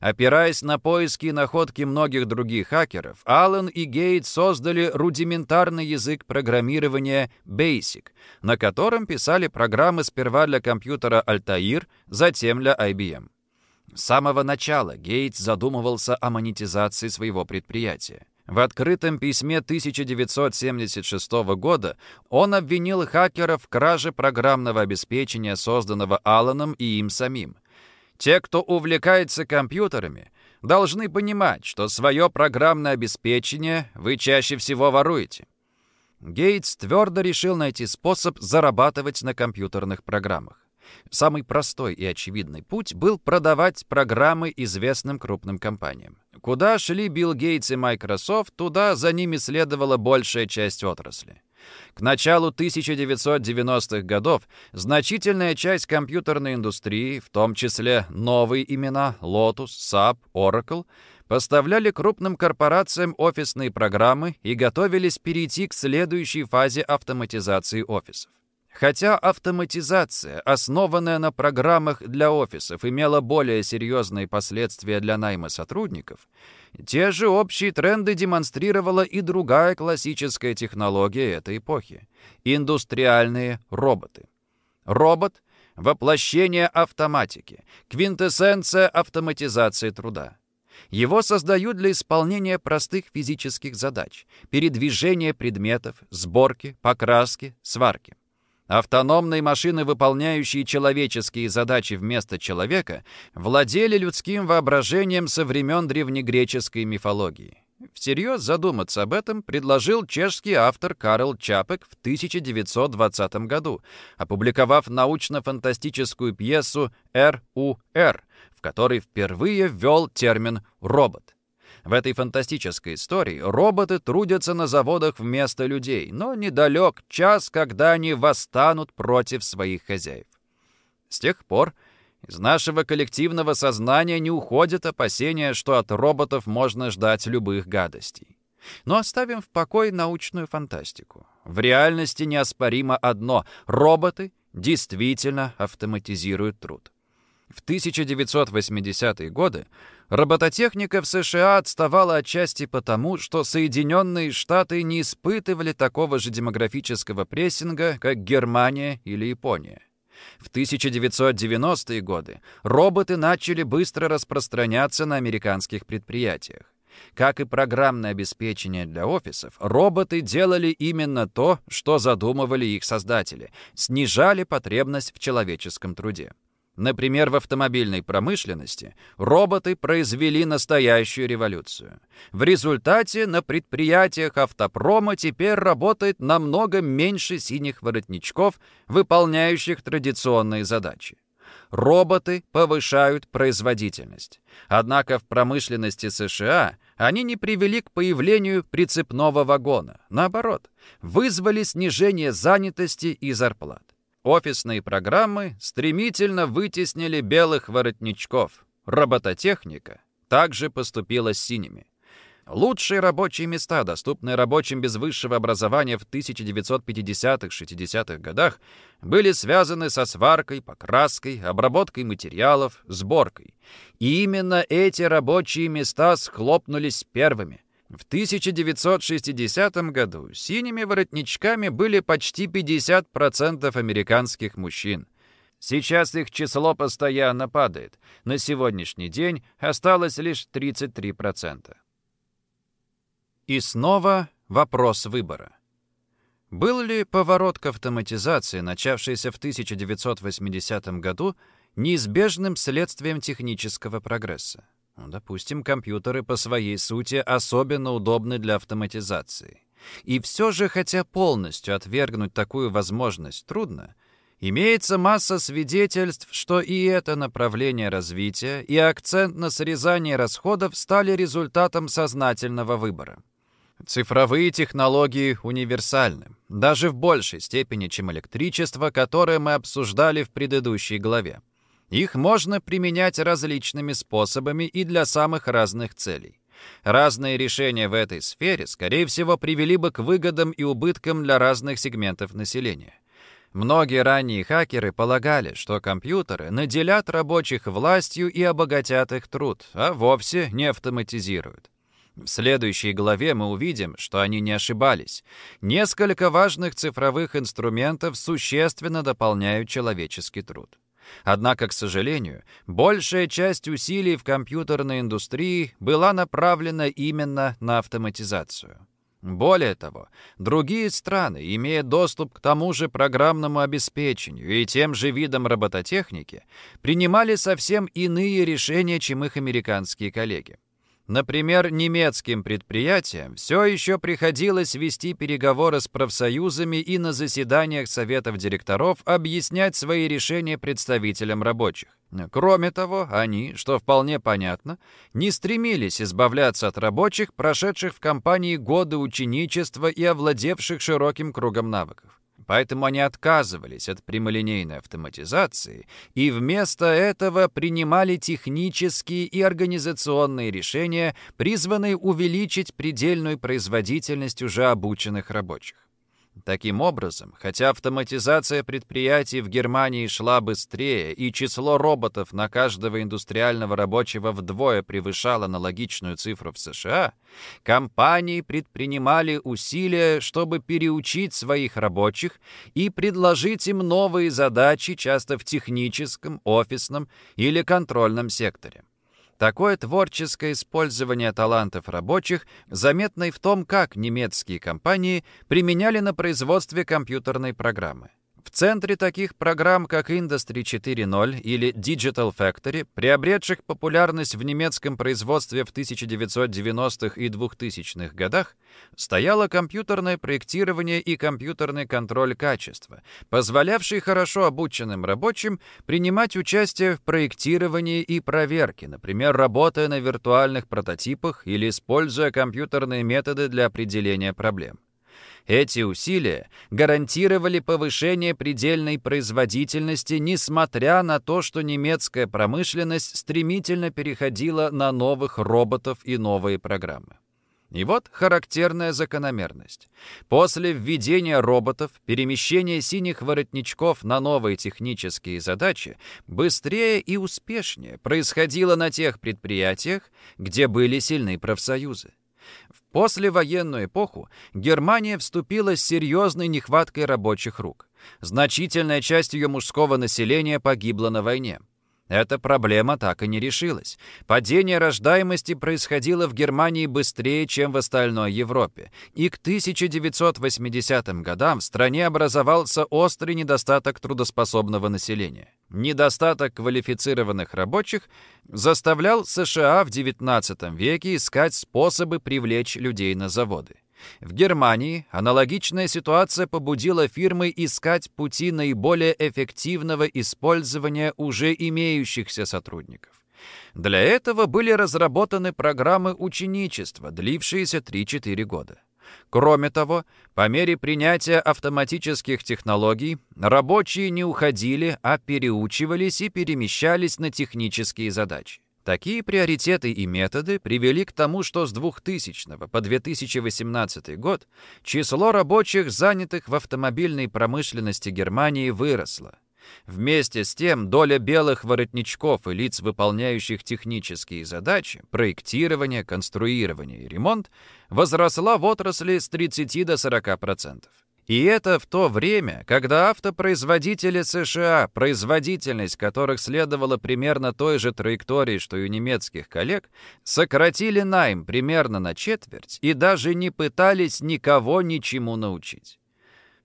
Опираясь на поиски и находки многих других хакеров, Аллен и Гейтс создали рудиментарный язык программирования BASIC, на котором писали программы сперва для компьютера Altair, затем для IBM. С самого начала Гейтс задумывался о монетизации своего предприятия. В открытом письме 1976 года он обвинил хакеров в краже программного обеспечения, созданного Алланом и им самим. Те, кто увлекается компьютерами, должны понимать, что свое программное обеспечение вы чаще всего воруете. Гейтс твердо решил найти способ зарабатывать на компьютерных программах. Самый простой и очевидный путь был продавать программы известным крупным компаниям. Куда шли Билл Гейтс и Microsoft, туда за ними следовала большая часть отрасли. К началу 1990-х годов значительная часть компьютерной индустрии, в том числе новые имена Lotus, SAP, Oracle, поставляли крупным корпорациям офисные программы и готовились перейти к следующей фазе автоматизации офисов. Хотя автоматизация, основанная на программах для офисов, имела более серьезные последствия для найма сотрудников, те же общие тренды демонстрировала и другая классическая технология этой эпохи — индустриальные роботы. Робот — воплощение автоматики, квинтэссенция автоматизации труда. Его создают для исполнения простых физических задач — передвижения предметов, сборки, покраски, сварки. Автономные машины, выполняющие человеческие задачи вместо человека, владели людским воображением со времен древнегреческой мифологии. Всерьез задуматься об этом предложил чешский автор Карл Чапек в 1920 году, опубликовав научно-фантастическую пьесу «РУР», в которой впервые ввел термин «робот». В этой фантастической истории роботы трудятся на заводах вместо людей, но недалек час, когда они восстанут против своих хозяев. С тех пор из нашего коллективного сознания не уходит опасение, что от роботов можно ждать любых гадостей. Но оставим в покое научную фантастику. В реальности неоспоримо одно — роботы действительно автоматизируют труд. В 1980-е годы робототехника в США отставала отчасти потому, что Соединенные Штаты не испытывали такого же демографического прессинга, как Германия или Япония. В 1990-е годы роботы начали быстро распространяться на американских предприятиях. Как и программное обеспечение для офисов, роботы делали именно то, что задумывали их создатели — снижали потребность в человеческом труде. Например, в автомобильной промышленности роботы произвели настоящую революцию. В результате на предприятиях автопрома теперь работает намного меньше синих воротничков, выполняющих традиционные задачи. Роботы повышают производительность. Однако в промышленности США они не привели к появлению прицепного вагона. Наоборот, вызвали снижение занятости и зарплат. Офисные программы стремительно вытеснили белых воротничков. Робототехника также поступила с синими. Лучшие рабочие места, доступные рабочим без высшего образования в 1950-60-х годах, были связаны со сваркой, покраской, обработкой материалов, сборкой. И именно эти рабочие места схлопнулись первыми. В 1960 году синими воротничками были почти 50% американских мужчин. Сейчас их число постоянно падает. На сегодняшний день осталось лишь 33%. И снова вопрос выбора. Был ли поворот к автоматизации, начавшийся в 1980 году, неизбежным следствием технического прогресса? Ну, допустим, компьютеры по своей сути особенно удобны для автоматизации. И все же, хотя полностью отвергнуть такую возможность трудно, имеется масса свидетельств, что и это направление развития, и акцент на срезание расходов стали результатом сознательного выбора. Цифровые технологии универсальны, даже в большей степени, чем электричество, которое мы обсуждали в предыдущей главе. Их можно применять различными способами и для самых разных целей. Разные решения в этой сфере, скорее всего, привели бы к выгодам и убыткам для разных сегментов населения. Многие ранние хакеры полагали, что компьютеры наделят рабочих властью и обогатят их труд, а вовсе не автоматизируют. В следующей главе мы увидим, что они не ошибались. Несколько важных цифровых инструментов существенно дополняют человеческий труд. Однако, к сожалению, большая часть усилий в компьютерной индустрии была направлена именно на автоматизацию. Более того, другие страны, имея доступ к тому же программному обеспечению и тем же видам робототехники, принимали совсем иные решения, чем их американские коллеги. Например, немецким предприятиям все еще приходилось вести переговоры с профсоюзами и на заседаниях советов директоров объяснять свои решения представителям рабочих. Кроме того, они, что вполне понятно, не стремились избавляться от рабочих, прошедших в компании годы ученичества и овладевших широким кругом навыков. Поэтому они отказывались от прямолинейной автоматизации и вместо этого принимали технические и организационные решения, призванные увеличить предельную производительность уже обученных рабочих. Таким образом, хотя автоматизация предприятий в Германии шла быстрее и число роботов на каждого индустриального рабочего вдвое превышало аналогичную цифру в США, компании предпринимали усилия, чтобы переучить своих рабочих и предложить им новые задачи часто в техническом, офисном или контрольном секторе. Такое творческое использование талантов рабочих заметно и в том, как немецкие компании применяли на производстве компьютерной программы. В центре таких программ, как Industry 4.0 или Digital Factory, приобретших популярность в немецком производстве в 1990-х и 2000-х годах, стояло компьютерное проектирование и компьютерный контроль качества, позволявший хорошо обученным рабочим принимать участие в проектировании и проверке, например, работая на виртуальных прототипах или используя компьютерные методы для определения проблем. Эти усилия гарантировали повышение предельной производительности, несмотря на то, что немецкая промышленность стремительно переходила на новых роботов и новые программы. И вот характерная закономерность. После введения роботов, перемещение синих воротничков на новые технические задачи быстрее и успешнее происходило на тех предприятиях, где были сильны профсоюзы. В послевоенную эпоху Германия вступила с серьезной нехваткой рабочих рук. Значительная часть ее мужского населения погибла на войне. Эта проблема так и не решилась. Падение рождаемости происходило в Германии быстрее, чем в остальной Европе. И к 1980 годам в стране образовался острый недостаток трудоспособного населения. Недостаток квалифицированных рабочих заставлял США в XIX веке искать способы привлечь людей на заводы. В Германии аналогичная ситуация побудила фирмы искать пути наиболее эффективного использования уже имеющихся сотрудников. Для этого были разработаны программы ученичества, длившиеся 3-4 года. Кроме того, по мере принятия автоматических технологий, рабочие не уходили, а переучивались и перемещались на технические задачи. Такие приоритеты и методы привели к тому, что с 2000 по 2018 год число рабочих, занятых в автомобильной промышленности Германии, выросло. Вместе с тем, доля белых воротничков и лиц, выполняющих технические задачи, проектирование, конструирование и ремонт, возросла в отрасли с 30 до 40%. И это в то время, когда автопроизводители США, производительность которых следовала примерно той же траектории, что и у немецких коллег, сократили найм примерно на четверть и даже не пытались никого ничему научить.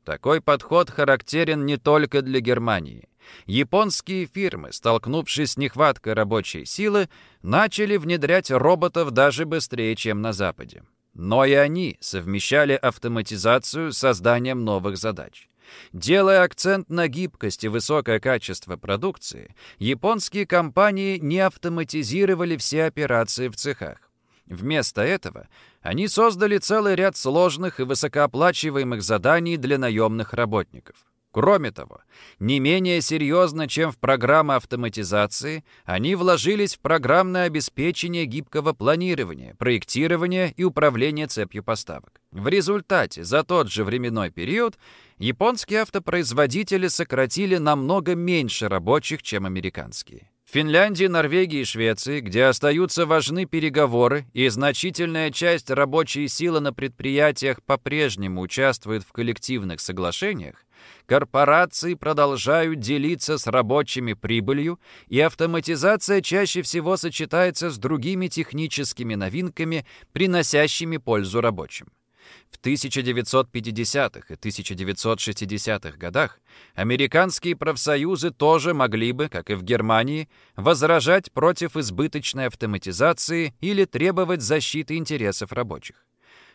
Такой подход характерен не только для Германии. Японские фирмы, столкнувшись с нехваткой рабочей силы, начали внедрять роботов даже быстрее, чем на Западе. Но и они совмещали автоматизацию с созданием новых задач. Делая акцент на гибкость и высокое качество продукции, японские компании не автоматизировали все операции в цехах. Вместо этого они создали целый ряд сложных и высокооплачиваемых заданий для наемных работников. Кроме того, не менее серьезно, чем в программы автоматизации, они вложились в программное обеспечение гибкого планирования, проектирования и управления цепью поставок. В результате за тот же временной период японские автопроизводители сократили намного меньше рабочих, чем американские. В Финляндии, Норвегии и Швеции, где остаются важны переговоры и значительная часть рабочей силы на предприятиях по-прежнему участвует в коллективных соглашениях, корпорации продолжают делиться с рабочими прибылью, и автоматизация чаще всего сочетается с другими техническими новинками, приносящими пользу рабочим. В 1950-х и 1960-х годах американские профсоюзы тоже могли бы, как и в Германии, возражать против избыточной автоматизации или требовать защиты интересов рабочих.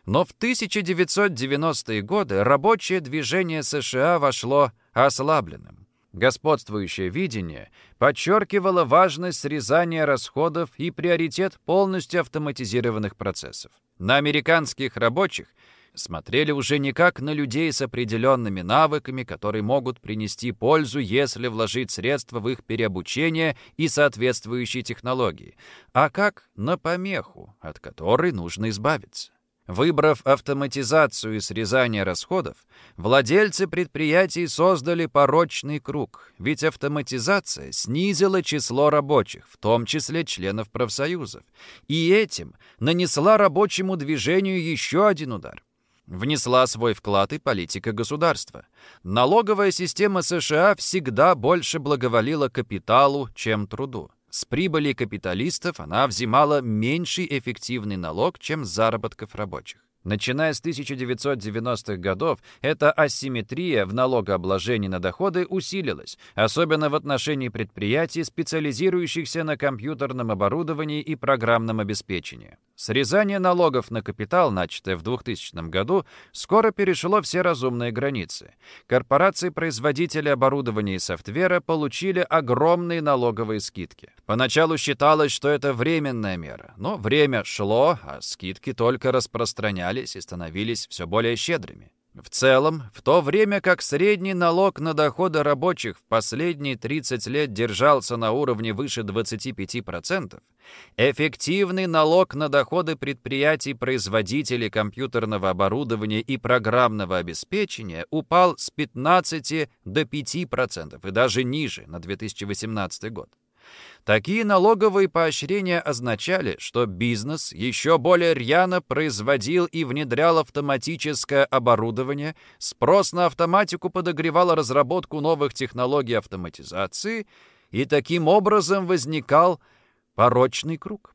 Но в 1990-е годы рабочее движение США вошло ослабленным. Господствующее видение подчеркивало важность срезания расходов и приоритет полностью автоматизированных процессов. На американских рабочих смотрели уже не как на людей с определенными навыками, которые могут принести пользу, если вложить средства в их переобучение и соответствующие технологии, а как на помеху, от которой нужно избавиться. Выбрав автоматизацию и срезание расходов, владельцы предприятий создали порочный круг, ведь автоматизация снизила число рабочих, в том числе членов профсоюзов, и этим нанесла рабочему движению еще один удар. Внесла свой вклад и политика государства. Налоговая система США всегда больше благоволила капиталу, чем труду. С прибыли капиталистов она взимала меньший эффективный налог, чем с заработков рабочих. Начиная с 1990-х годов, эта асимметрия в налогообложении на доходы усилилась, особенно в отношении предприятий, специализирующихся на компьютерном оборудовании и программном обеспечении. Срезание налогов на капитал, начатое в 2000 году, скоро перешло все разумные границы. Корпорации-производители оборудования и софтвера получили огромные налоговые скидки. Поначалу считалось, что это временная мера, но время шло, а скидки только распространялись и становились все более щедрыми. В целом, в то время как средний налог на доходы рабочих в последние 30 лет держался на уровне выше 25%, эффективный налог на доходы предприятий-производителей компьютерного оборудования и программного обеспечения упал с 15 до 5% и даже ниже на 2018 год. Такие налоговые поощрения означали, что бизнес еще более рьяно производил и внедрял автоматическое оборудование, спрос на автоматику подогревал разработку новых технологий автоматизации, и таким образом возникал порочный круг.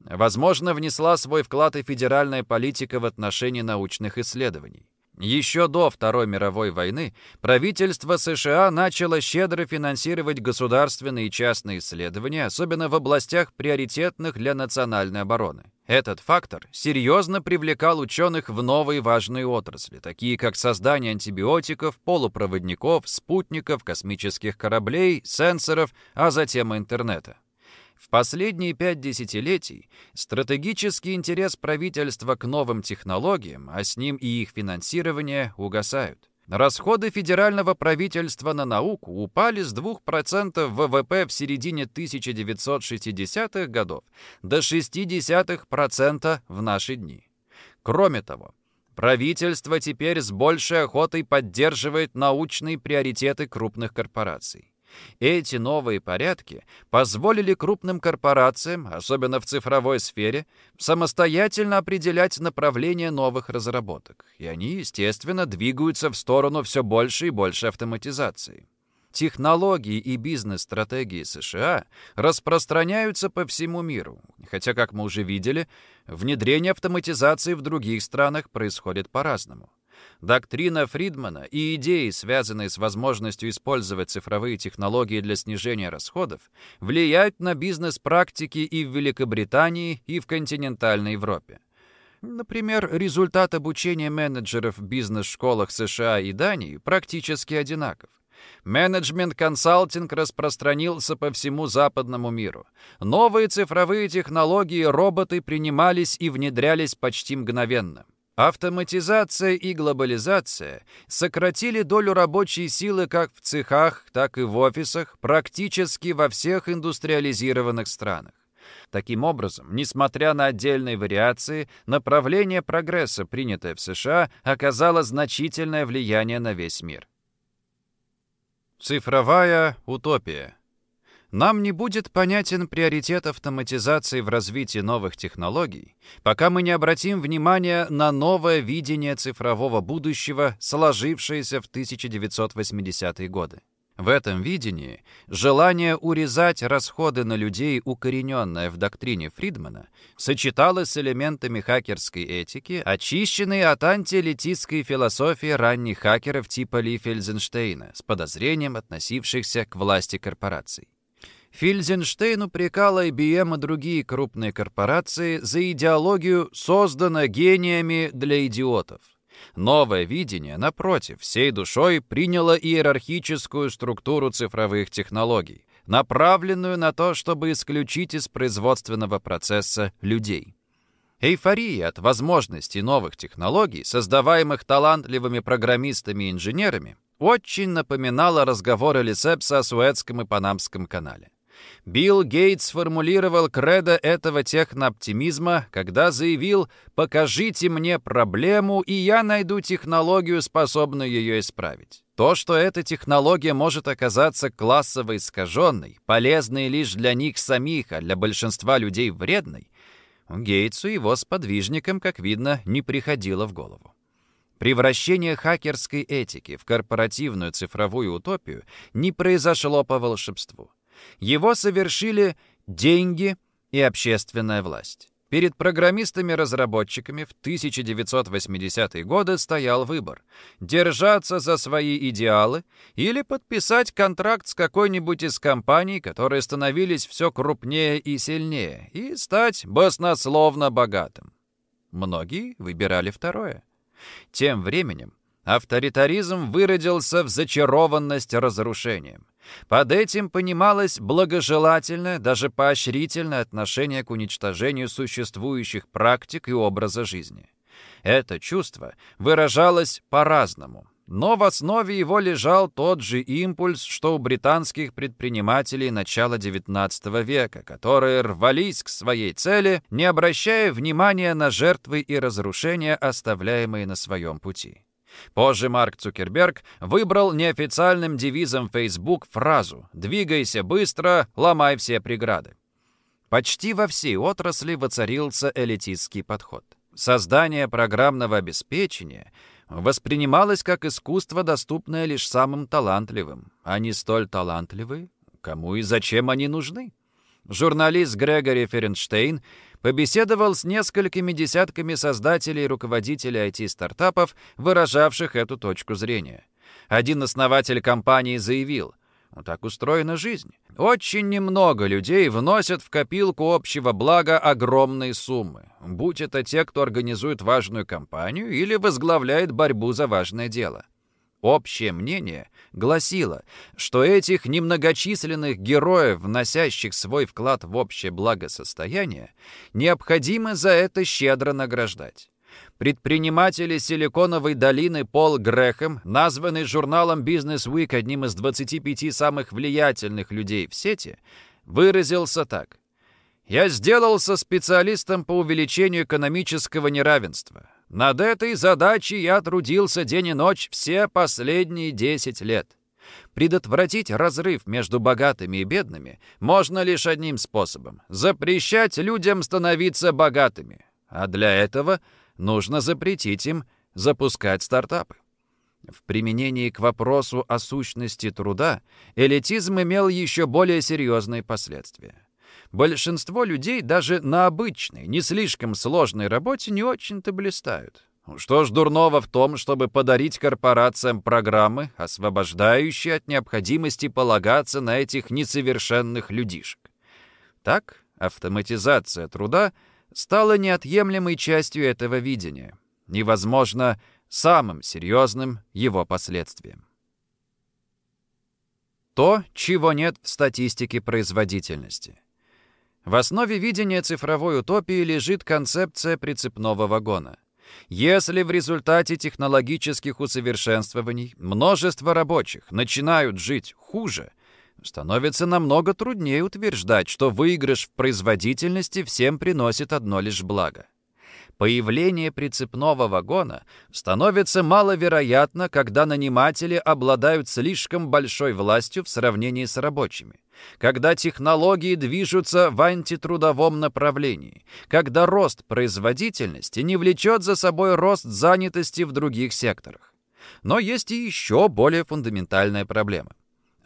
Возможно, внесла свой вклад и федеральная политика в отношении научных исследований. Еще до Второй мировой войны правительство США начало щедро финансировать государственные и частные исследования, особенно в областях приоритетных для национальной обороны. Этот фактор серьезно привлекал ученых в новые важные отрасли, такие как создание антибиотиков, полупроводников, спутников, космических кораблей, сенсоров, а затем интернета. В последние пять десятилетий стратегический интерес правительства к новым технологиям, а с ним и их финансирование, угасают. Расходы федерального правительства на науку упали с 2% ВВП в середине 1960-х годов до 0,6% в наши дни. Кроме того, правительство теперь с большей охотой поддерживает научные приоритеты крупных корпораций. Эти новые порядки позволили крупным корпорациям, особенно в цифровой сфере, самостоятельно определять направление новых разработок, и они, естественно, двигаются в сторону все больше и больше автоматизации. Технологии и бизнес-стратегии США распространяются по всему миру, хотя, как мы уже видели, внедрение автоматизации в других странах происходит по-разному. Доктрина Фридмана и идеи, связанные с возможностью использовать цифровые технологии для снижения расходов, влияют на бизнес-практики и в Великобритании, и в континентальной Европе. Например, результат обучения менеджеров в бизнес-школах США и Дании практически одинаков. Менеджмент-консалтинг распространился по всему западному миру. Новые цифровые технологии роботы принимались и внедрялись почти мгновенно. Автоматизация и глобализация сократили долю рабочей силы как в цехах, так и в офисах практически во всех индустриализированных странах. Таким образом, несмотря на отдельные вариации, направление прогресса, принятое в США, оказало значительное влияние на весь мир. Цифровая утопия нам не будет понятен приоритет автоматизации в развитии новых технологий, пока мы не обратим внимание на новое видение цифрового будущего, сложившееся в 1980-е годы. В этом видении желание урезать расходы на людей, укорененное в доктрине Фридмана, сочеталось с элементами хакерской этики, очищенной от антиэлитистской философии ранних хакеров типа Ли Фельзенштейна, с подозрением относившихся к власти корпораций. Фельзенштейн упрекал IBM и другие крупные корпорации за идеологию «создана гениями для идиотов». Новое видение, напротив, всей душой приняло иерархическую структуру цифровых технологий, направленную на то, чтобы исключить из производственного процесса людей. Эйфория от возможностей новых технологий, создаваемых талантливыми программистами и инженерами, очень напоминала разговоры Лисепса о Суэцком и Панамском канале. Билл Гейтс сформулировал кредо этого технооптимизма, когда заявил «покажите мне проблему, и я найду технологию, способную ее исправить». То, что эта технология может оказаться классово искаженной, полезной лишь для них самих, а для большинства людей вредной, Гейтсу и его сподвижникам, как видно, не приходило в голову. Превращение хакерской этики в корпоративную цифровую утопию не произошло по волшебству. Его совершили деньги и общественная власть. Перед программистами-разработчиками в 1980-е годы стоял выбор – держаться за свои идеалы или подписать контракт с какой-нибудь из компаний, которые становились все крупнее и сильнее, и стать баснословно богатым. Многие выбирали второе. Тем временем авторитаризм выродился в зачарованность разрушением. Под этим понималось благожелательное, даже поощрительное отношение к уничтожению существующих практик и образа жизни. Это чувство выражалось по-разному, но в основе его лежал тот же импульс, что у британских предпринимателей начала XIX века, которые рвались к своей цели, не обращая внимания на жертвы и разрушения, оставляемые на своем пути. Позже Марк Цукерберг выбрал неофициальным девизом Facebook фразу «Двигайся быстро, ломай все преграды». Почти во всей отрасли воцарился элитистский подход. Создание программного обеспечения воспринималось как искусство, доступное лишь самым талантливым. Не столь талантливые? Кому и зачем они нужны? Журналист Грегори Ференштейн побеседовал с несколькими десятками создателей и руководителей IT-стартапов, выражавших эту точку зрения. Один основатель компании заявил, «Ну, так устроена жизнь. Очень немного людей вносят в копилку общего блага огромные суммы, будь это те, кто организует важную кампанию или возглавляет борьбу за важное дело. Общее мнение гласило, что этих немногочисленных героев, вносящих свой вклад в общее благосостояние, необходимо за это щедро награждать. Предприниматели Силиконовой долины Пол Грэхэм, названный журналом Business Week одним из 25 самых влиятельных людей в сети, выразился так. «Я сделался специалистом по увеличению экономического неравенства. Над этой задачей я трудился день и ночь все последние 10 лет. Предотвратить разрыв между богатыми и бедными можно лишь одним способом – запрещать людям становиться богатыми. А для этого нужно запретить им запускать стартапы. В применении к вопросу о сущности труда элитизм имел еще более серьезные последствия. Большинство людей даже на обычной, не слишком сложной работе не очень-то блистают. Что ж дурного в том, чтобы подарить корпорациям программы, освобождающие от необходимости полагаться на этих несовершенных людишек? Так, автоматизация труда стала неотъемлемой частью этого видения и, возможно, самым серьезным его последствием. То, чего нет в статистике производительности – в основе видения цифровой утопии лежит концепция прицепного вагона. Если в результате технологических усовершенствований множество рабочих начинают жить хуже, становится намного труднее утверждать, что выигрыш в производительности всем приносит одно лишь благо. Появление прицепного вагона становится маловероятно, когда наниматели обладают слишком большой властью в сравнении с рабочими, когда технологии движутся в антитрудовом направлении, когда рост производительности не влечет за собой рост занятости в других секторах. Но есть и еще более фундаментальная проблема.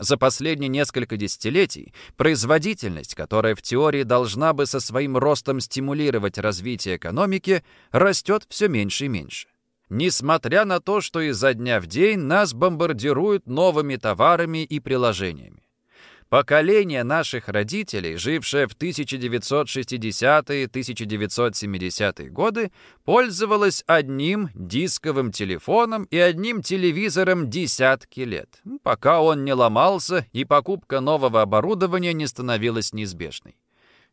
За последние несколько десятилетий производительность, которая в теории должна бы со своим ростом стимулировать развитие экономики, растет все меньше и меньше. Несмотря на то, что изо дня в день нас бомбардируют новыми товарами и приложениями. Поколение наших родителей, жившее в 1960-1970-е годы, пользовалось одним дисковым телефоном и одним телевизором десятки лет, пока он не ломался и покупка нового оборудования не становилась неизбежной.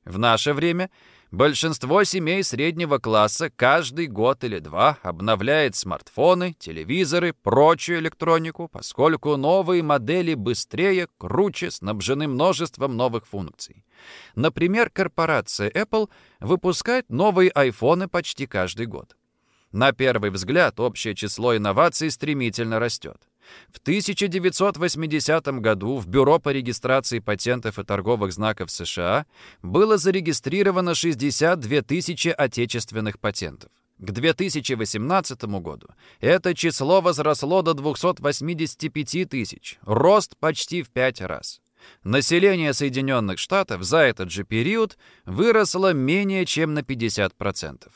В наше время – Большинство семей среднего класса каждый год или два обновляет смартфоны, телевизоры, прочую электронику, поскольку новые модели быстрее, круче, снабжены множеством новых функций. Например, корпорация Apple выпускает новые айфоны почти каждый год. На первый взгляд общее число инноваций стремительно растет. В 1980 году в Бюро по регистрации патентов и торговых знаков США было зарегистрировано 62 тысячи отечественных патентов. К 2018 году это число возросло до 285 тысяч, рост почти в пять раз. Население Соединенных Штатов за этот же период выросло менее чем на 50%.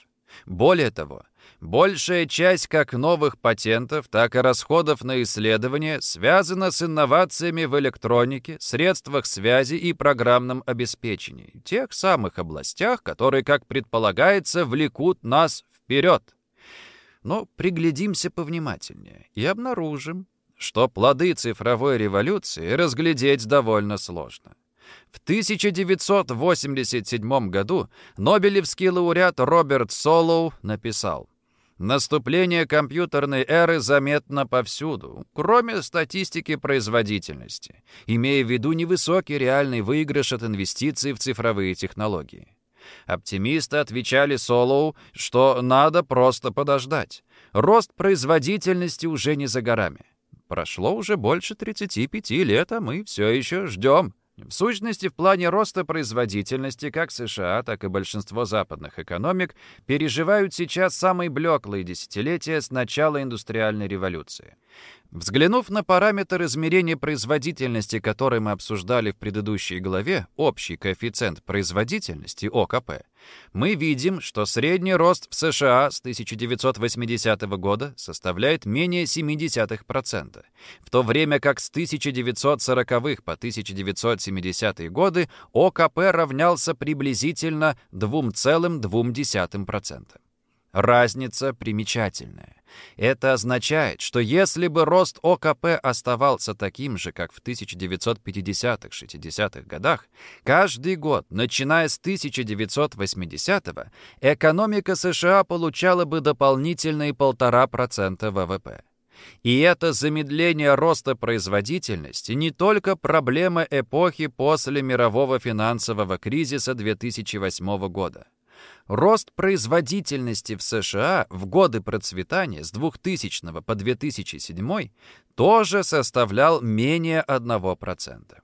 Более того, Большая часть как новых патентов, так и расходов на исследования связана с инновациями в электронике, средствах связи и программном обеспечении, тех самых областях, которые, как предполагается, влекут нас вперед. Но приглядимся повнимательнее и обнаружим, что плоды цифровой революции разглядеть довольно сложно. В 1987 году Нобелевский лауреат Роберт Солоу написал Наступление компьютерной эры заметно повсюду, кроме статистики производительности, имея в виду невысокий реальный выигрыш от инвестиций в цифровые технологии. Оптимисты отвечали Солоу, что надо просто подождать. Рост производительности уже не за горами. Прошло уже больше 35 лет, а мы все еще ждем. В сущности, в плане роста производительности как США, так и большинство западных экономик переживают сейчас самые блеклые десятилетия с начала индустриальной революции. Взглянув на параметр измерения производительности, который мы обсуждали в предыдущей главе, общий коэффициент производительности, ОКП, мы видим, что средний рост в США с 1980 года составляет менее 0,7%, в то время как с 1940-х по 1970-е годы ОКП равнялся приблизительно 2,2%. Разница примечательная. Это означает, что если бы рост ОКП оставался таким же, как в 1950-60-х годах, каждый год, начиная с 1980-го, экономика США получала бы дополнительные 1,5% ВВП. И это замедление роста производительности не только проблема эпохи после мирового финансового кризиса 2008 года. Рост производительности в США в годы процветания с 2000 по 2007 тоже составлял менее 1%.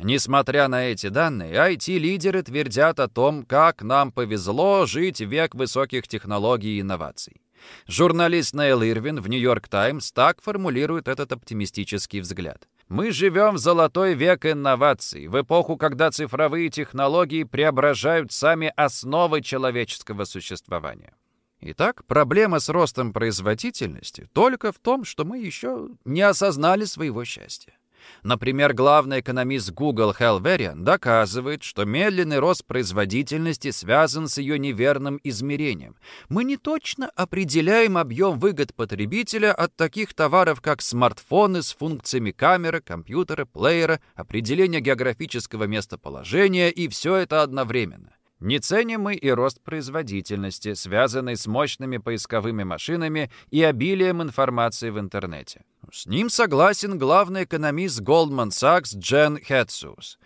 Несмотря на эти данные, IT-лидеры твердят о том, как нам повезло жить век высоких технологий и инноваций. Журналист Нейл Ирвин в «Нью-Йорк Таймс» так формулирует этот оптимистический взгляд. Мы живем в золотой век инноваций, в эпоху, когда цифровые технологии преображают сами основы человеческого существования. Итак, проблема с ростом производительности только в том, что мы еще не осознали своего счастья. Например, главный экономист Google Хэл Вериан доказывает, что медленный рост производительности связан с ее неверным измерением. Мы не точно определяем объем выгод потребителя от таких товаров, как смартфоны с функциями камеры, компьютера, плеера, определения географического местоположения, и все это одновременно. Не ценим мы и рост производительности, связанный с мощными поисковыми машинами и обилием информации в интернете. С ним согласен главный экономист Goldman Sachs Джен Хетсус.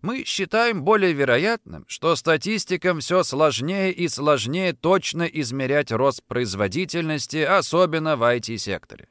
Мы считаем более вероятным, что статистикам все сложнее и сложнее точно измерять рост производительности, особенно в IT-секторе.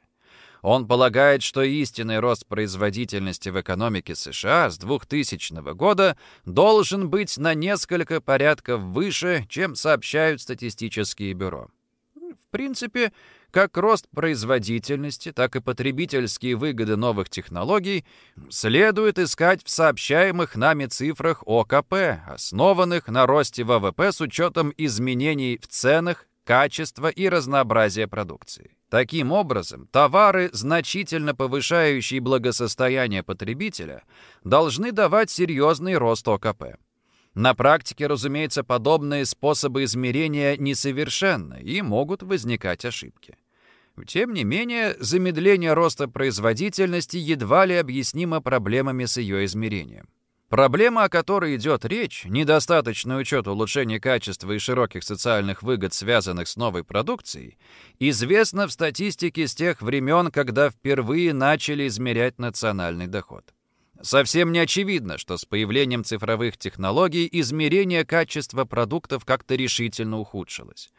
Он полагает, что истинный рост производительности в экономике США с 2000 года должен быть на несколько порядков выше, чем сообщают статистические бюро. В принципе, как рост производительности, так и потребительские выгоды новых технологий следует искать в сообщаемых нами цифрах ОКП, основанных на росте ВВП с учетом изменений в ценах, качества и разнообразия продукции. Таким образом, товары, значительно повышающие благосостояние потребителя, должны давать серьезный рост ОКП. На практике, разумеется, подобные способы измерения несовершенны и могут возникать ошибки. Тем не менее, замедление роста производительности едва ли объяснимо проблемами с ее измерением. Проблема, о которой идет речь, недостаточный учет улучшения качества и широких социальных выгод, связанных с новой продукцией, известна в статистике с тех времен, когда впервые начали измерять национальный доход. Совсем не очевидно, что с появлением цифровых технологий измерение качества продуктов как-то решительно ухудшилось.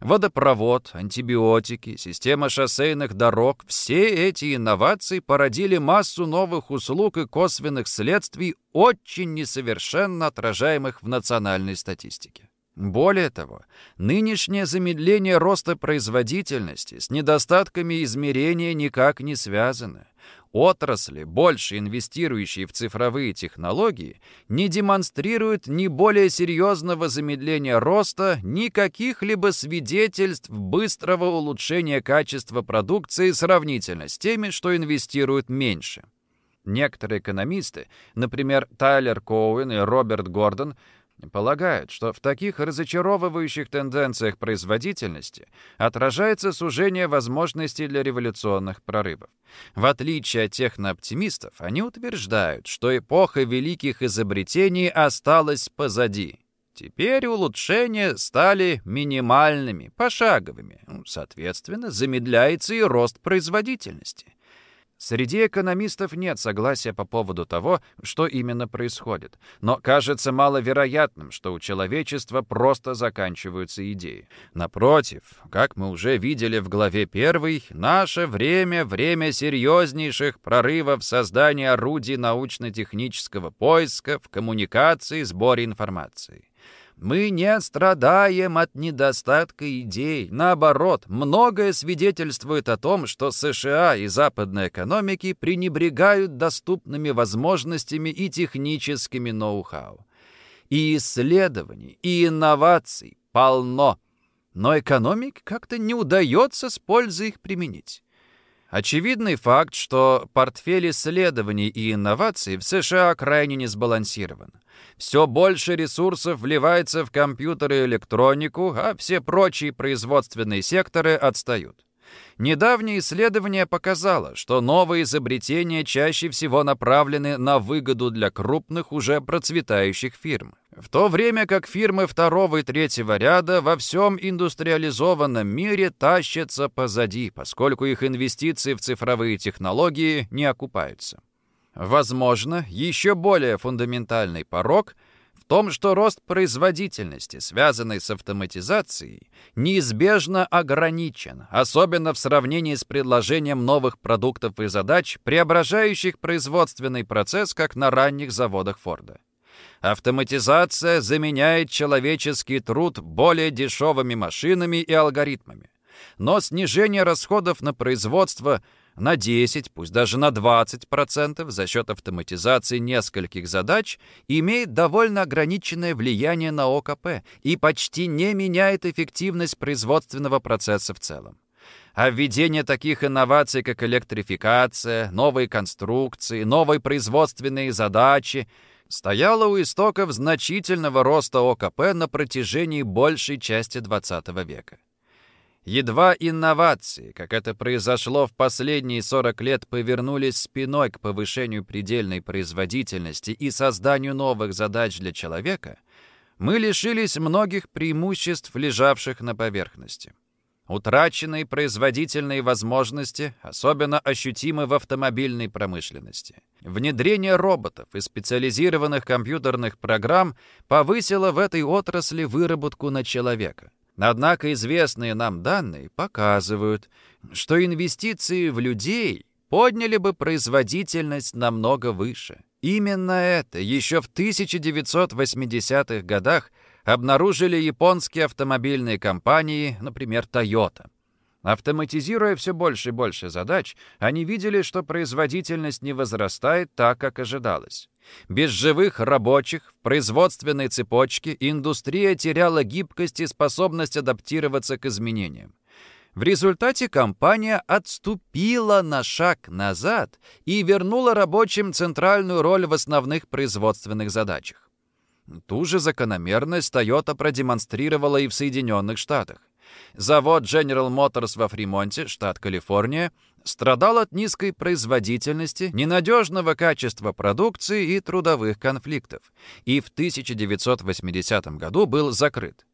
Водопровод, антибиотики, система шоссейных дорог – все эти инновации породили массу новых услуг и косвенных следствий, очень несовершенно отражаемых в национальной статистике. Более того, нынешнее замедление роста производительности с недостатками измерения никак не связано. Отрасли, больше инвестирующие в цифровые технологии, не демонстрируют ни более серьезного замедления роста, ни каких-либо свидетельств быстрого улучшения качества продукции сравнительно с теми, что инвестируют меньше. Некоторые экономисты, например, Тайлер Коуэн и Роберт Гордон, Полагают, что в таких разочаровывающих тенденциях производительности отражается сужение возможностей для революционных прорывов. В отличие от технооптимистов, они утверждают, что эпоха великих изобретений осталась позади. Теперь улучшения стали минимальными, пошаговыми. Соответственно, замедляется и рост производительности. Среди экономистов нет согласия по поводу того, что именно происходит. Но кажется маловероятным, что у человечества просто заканчиваются идеи. Напротив, как мы уже видели в главе 1, наше время — время серьезнейших прорывов в создании орудий научно-технического поиска, в коммуникации, сборе информации. Мы не страдаем от недостатка идей. Наоборот, многое свидетельствует о том, что США и западные экономики пренебрегают доступными возможностями и техническими ноу-хау. И исследований, и инноваций полно. Но экономике как-то не удается с пользой их применить. Очевидный факт, что портфель исследований и инноваций в США крайне не сбалансирован. Все больше ресурсов вливается в компьютеры и электронику, а все прочие производственные секторы отстают. Недавнее исследование показало, что новые изобретения чаще всего направлены на выгоду для крупных уже процветающих фирм. В то время как фирмы второго и третьего ряда во всем индустриализованном мире тащатся позади, поскольку их инвестиции в цифровые технологии не окупаются. Возможно, еще более фундаментальный порог том, что рост производительности, связанный с автоматизацией, неизбежно ограничен, особенно в сравнении с предложением новых продуктов и задач, преображающих производственный процесс, как на ранних заводах Форда. Автоматизация заменяет человеческий труд более дешевыми машинами и алгоритмами. Но снижение расходов на производство – на 10, пусть даже на 20% за счет автоматизации нескольких задач имеет довольно ограниченное влияние на ОКП и почти не меняет эффективность производственного процесса в целом. А введение таких инноваций, как электрификация, новые конструкции, новые производственные задачи, стояло у истоков значительного роста ОКП на протяжении большей части XX века. Едва инновации, как это произошло в последние 40 лет, повернулись спиной к повышению предельной производительности и созданию новых задач для человека, мы лишились многих преимуществ, лежавших на поверхности. Утраченные производительные возможности особенно ощутимы в автомобильной промышленности. Внедрение роботов и специализированных компьютерных программ повысило в этой отрасли выработку на человека. Однако известные нам данные показывают, что инвестиции в людей подняли бы производительность намного выше. Именно это еще в 1980-х годах обнаружили японские автомобильные компании, например, Toyota. Автоматизируя все больше и больше задач, они видели, что производительность не возрастает так, как ожидалось. Без живых рабочих в производственной цепочке индустрия теряла гибкость и способность адаптироваться к изменениям. В результате компания отступила на шаг назад и вернула рабочим центральную роль в основных производственных задачах. Ту же закономерность Toyota продемонстрировала и в Соединенных Штатах. Завод General Motors во Фримонте, штат Калифорния, страдал от низкой производительности, ненадежного качества продукции и трудовых конфликтов, и в 1980 году был закрыт.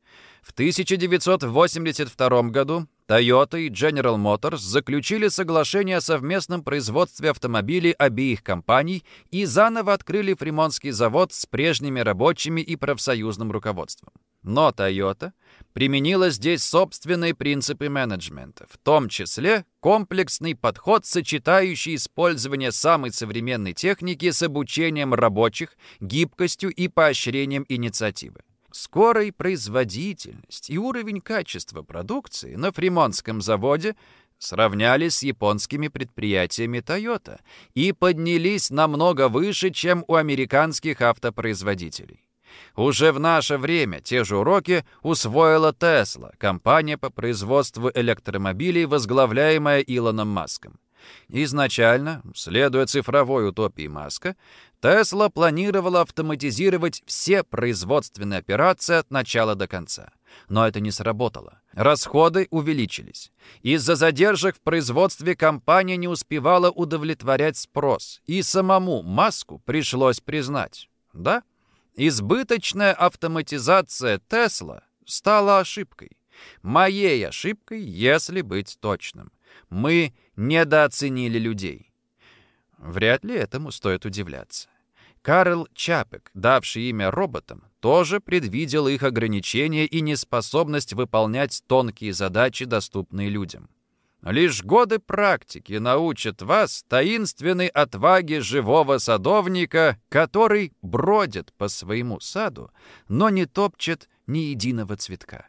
В 1982 году Toyota и General Motors заключили соглашение о совместном производстве автомобилей обеих компаний и заново открыли Фримонский завод с прежними рабочими и профсоюзным руководством. Но Toyota применила здесь собственные принципы менеджмента, в том числе комплексный подход, сочетающий использование самой современной техники с обучением рабочих, гибкостью и поощрением инициативы. Скорой производительность и уровень качества продукции на Фримонском заводе сравнялись с японскими предприятиями Toyota и поднялись намного выше, чем у американских автопроизводителей. Уже в наше время те же уроки усвоила Tesla, компания по производству электромобилей, возглавляемая Илоном Маском. Изначально, следуя цифровой утопии Маска, Тесла планировала автоматизировать все производственные операции от начала до конца. Но это не сработало. Расходы увеличились. Из-за задержек в производстве компания не успевала удовлетворять спрос, и самому Маску пришлось признать. Да, избыточная автоматизация Тесла стала ошибкой. Моей ошибкой, если быть точным. Мы недооценили людей. Вряд ли этому стоит удивляться. Карл Чапек, давший имя роботам, тоже предвидел их ограничения и неспособность выполнять тонкие задачи, доступные людям. Лишь годы практики научат вас таинственной отваге живого садовника, который бродит по своему саду, но не топчет ни единого цветка.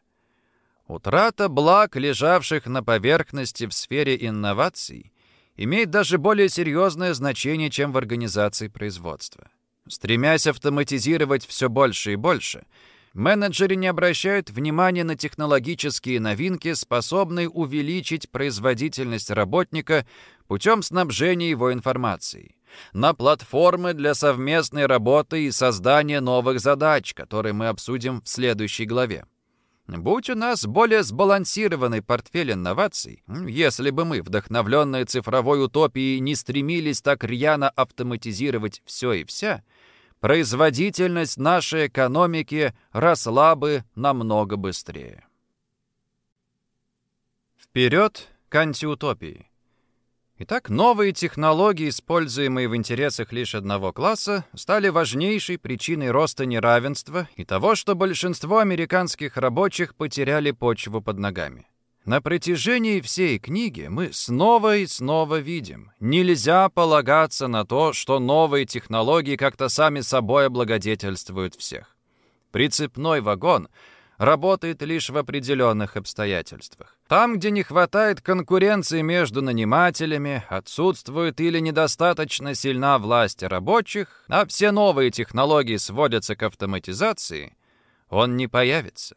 Утрата благ, лежавших на поверхности в сфере инноваций, имеет даже более серьезное значение, чем в организации производства. Стремясь автоматизировать все больше и больше, менеджеры не обращают внимания на технологические новинки, способные увеличить производительность работника путем снабжения его информацией, на платформы для совместной работы и создания новых задач, которые мы обсудим в следующей главе. Будь у нас более сбалансированный портфель инноваций, если бы мы, вдохновленные цифровой утопией, не стремились так рьяно автоматизировать все и вся, производительность нашей экономики росла бы намного быстрее. Вперед к антиутопии. Итак, новые технологии, используемые в интересах лишь одного класса, стали важнейшей причиной роста неравенства и того, что большинство американских рабочих потеряли почву под ногами. На протяжении всей книги мы снова и снова видим, нельзя полагаться на то, что новые технологии как-то сами собой облагодетельствуют всех. Прицепной вагон — работает лишь в определенных обстоятельствах. Там, где не хватает конкуренции между нанимателями, отсутствует или недостаточно сильна власть рабочих, а все новые технологии сводятся к автоматизации, он не появится.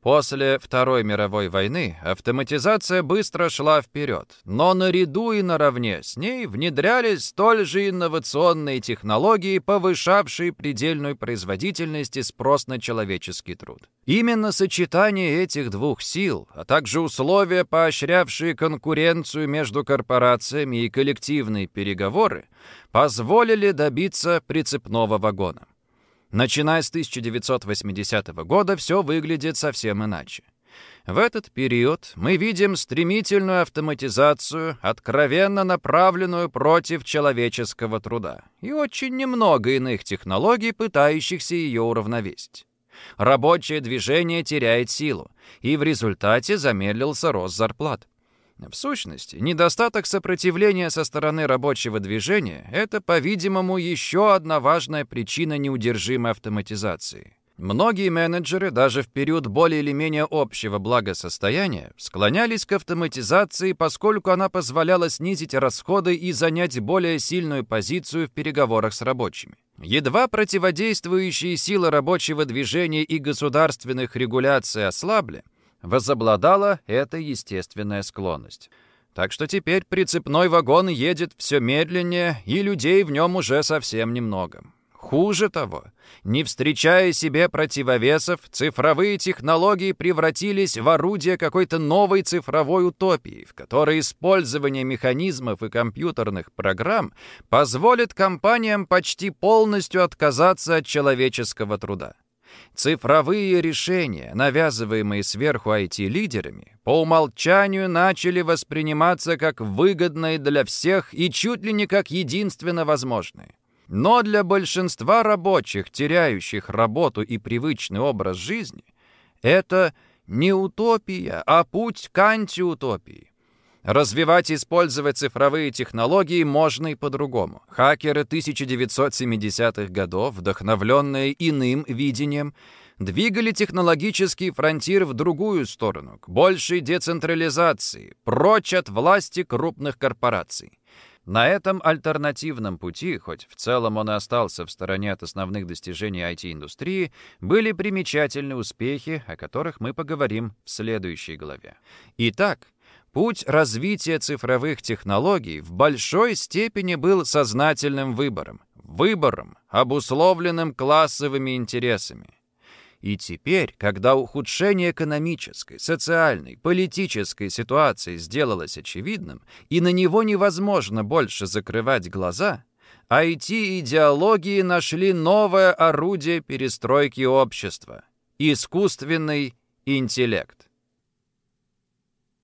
После Второй мировой войны автоматизация быстро шла вперед, но наряду и наравне с ней внедрялись столь же инновационные технологии, повышавшие предельную производительность и спрос на человеческий труд. Именно сочетание этих двух сил, а также условия, поощрявшие конкуренцию между корпорациями и коллективные переговоры, позволили добиться прицепного вагона. Начиная с 1980 года все выглядит совсем иначе. В этот период мы видим стремительную автоматизацию, откровенно направленную против человеческого труда, и очень немного иных технологий, пытающихся ее уравновесить. Рабочее движение теряет силу, и в результате замедлился рост зарплат. В сущности, недостаток сопротивления со стороны рабочего движения – это, по-видимому, еще одна важная причина неудержимой автоматизации. Многие менеджеры, даже в период более или менее общего благосостояния, склонялись к автоматизации, поскольку она позволяла снизить расходы и занять более сильную позицию в переговорах с рабочими. Едва противодействующие силы рабочего движения и государственных регуляций ослабли, возобладала эта естественная склонность. Так что теперь прицепной вагон едет все медленнее, и людей в нем уже совсем немного. Хуже того, не встречая себе противовесов, цифровые технологии превратились в орудие какой-то новой цифровой утопии, в которой использование механизмов и компьютерных программ позволит компаниям почти полностью отказаться от человеческого труда. Цифровые решения, навязываемые сверху IT-лидерами, по умолчанию начали восприниматься как выгодные для всех и чуть ли не как единственно возможные. Но для большинства рабочих, теряющих работу и привычный образ жизни, это не утопия, а путь к антиутопии. Развивать и использовать цифровые технологии можно и по-другому. Хакеры 1970-х годов, вдохновленные иным видением, двигали технологический фронтир в другую сторону, к большей децентрализации, прочь от власти крупных корпораций. На этом альтернативном пути, хоть в целом он и остался в стороне от основных достижений IT-индустрии, были примечательные успехи, о которых мы поговорим в следующей главе. Итак, путь развития цифровых технологий в большой степени был сознательным выбором. Выбором, обусловленным классовыми интересами. И теперь, когда ухудшение экономической, социальной, политической ситуации сделалось очевидным, и на него невозможно больше закрывать глаза, IT-идеологии нашли новое орудие перестройки общества — искусственный интеллект.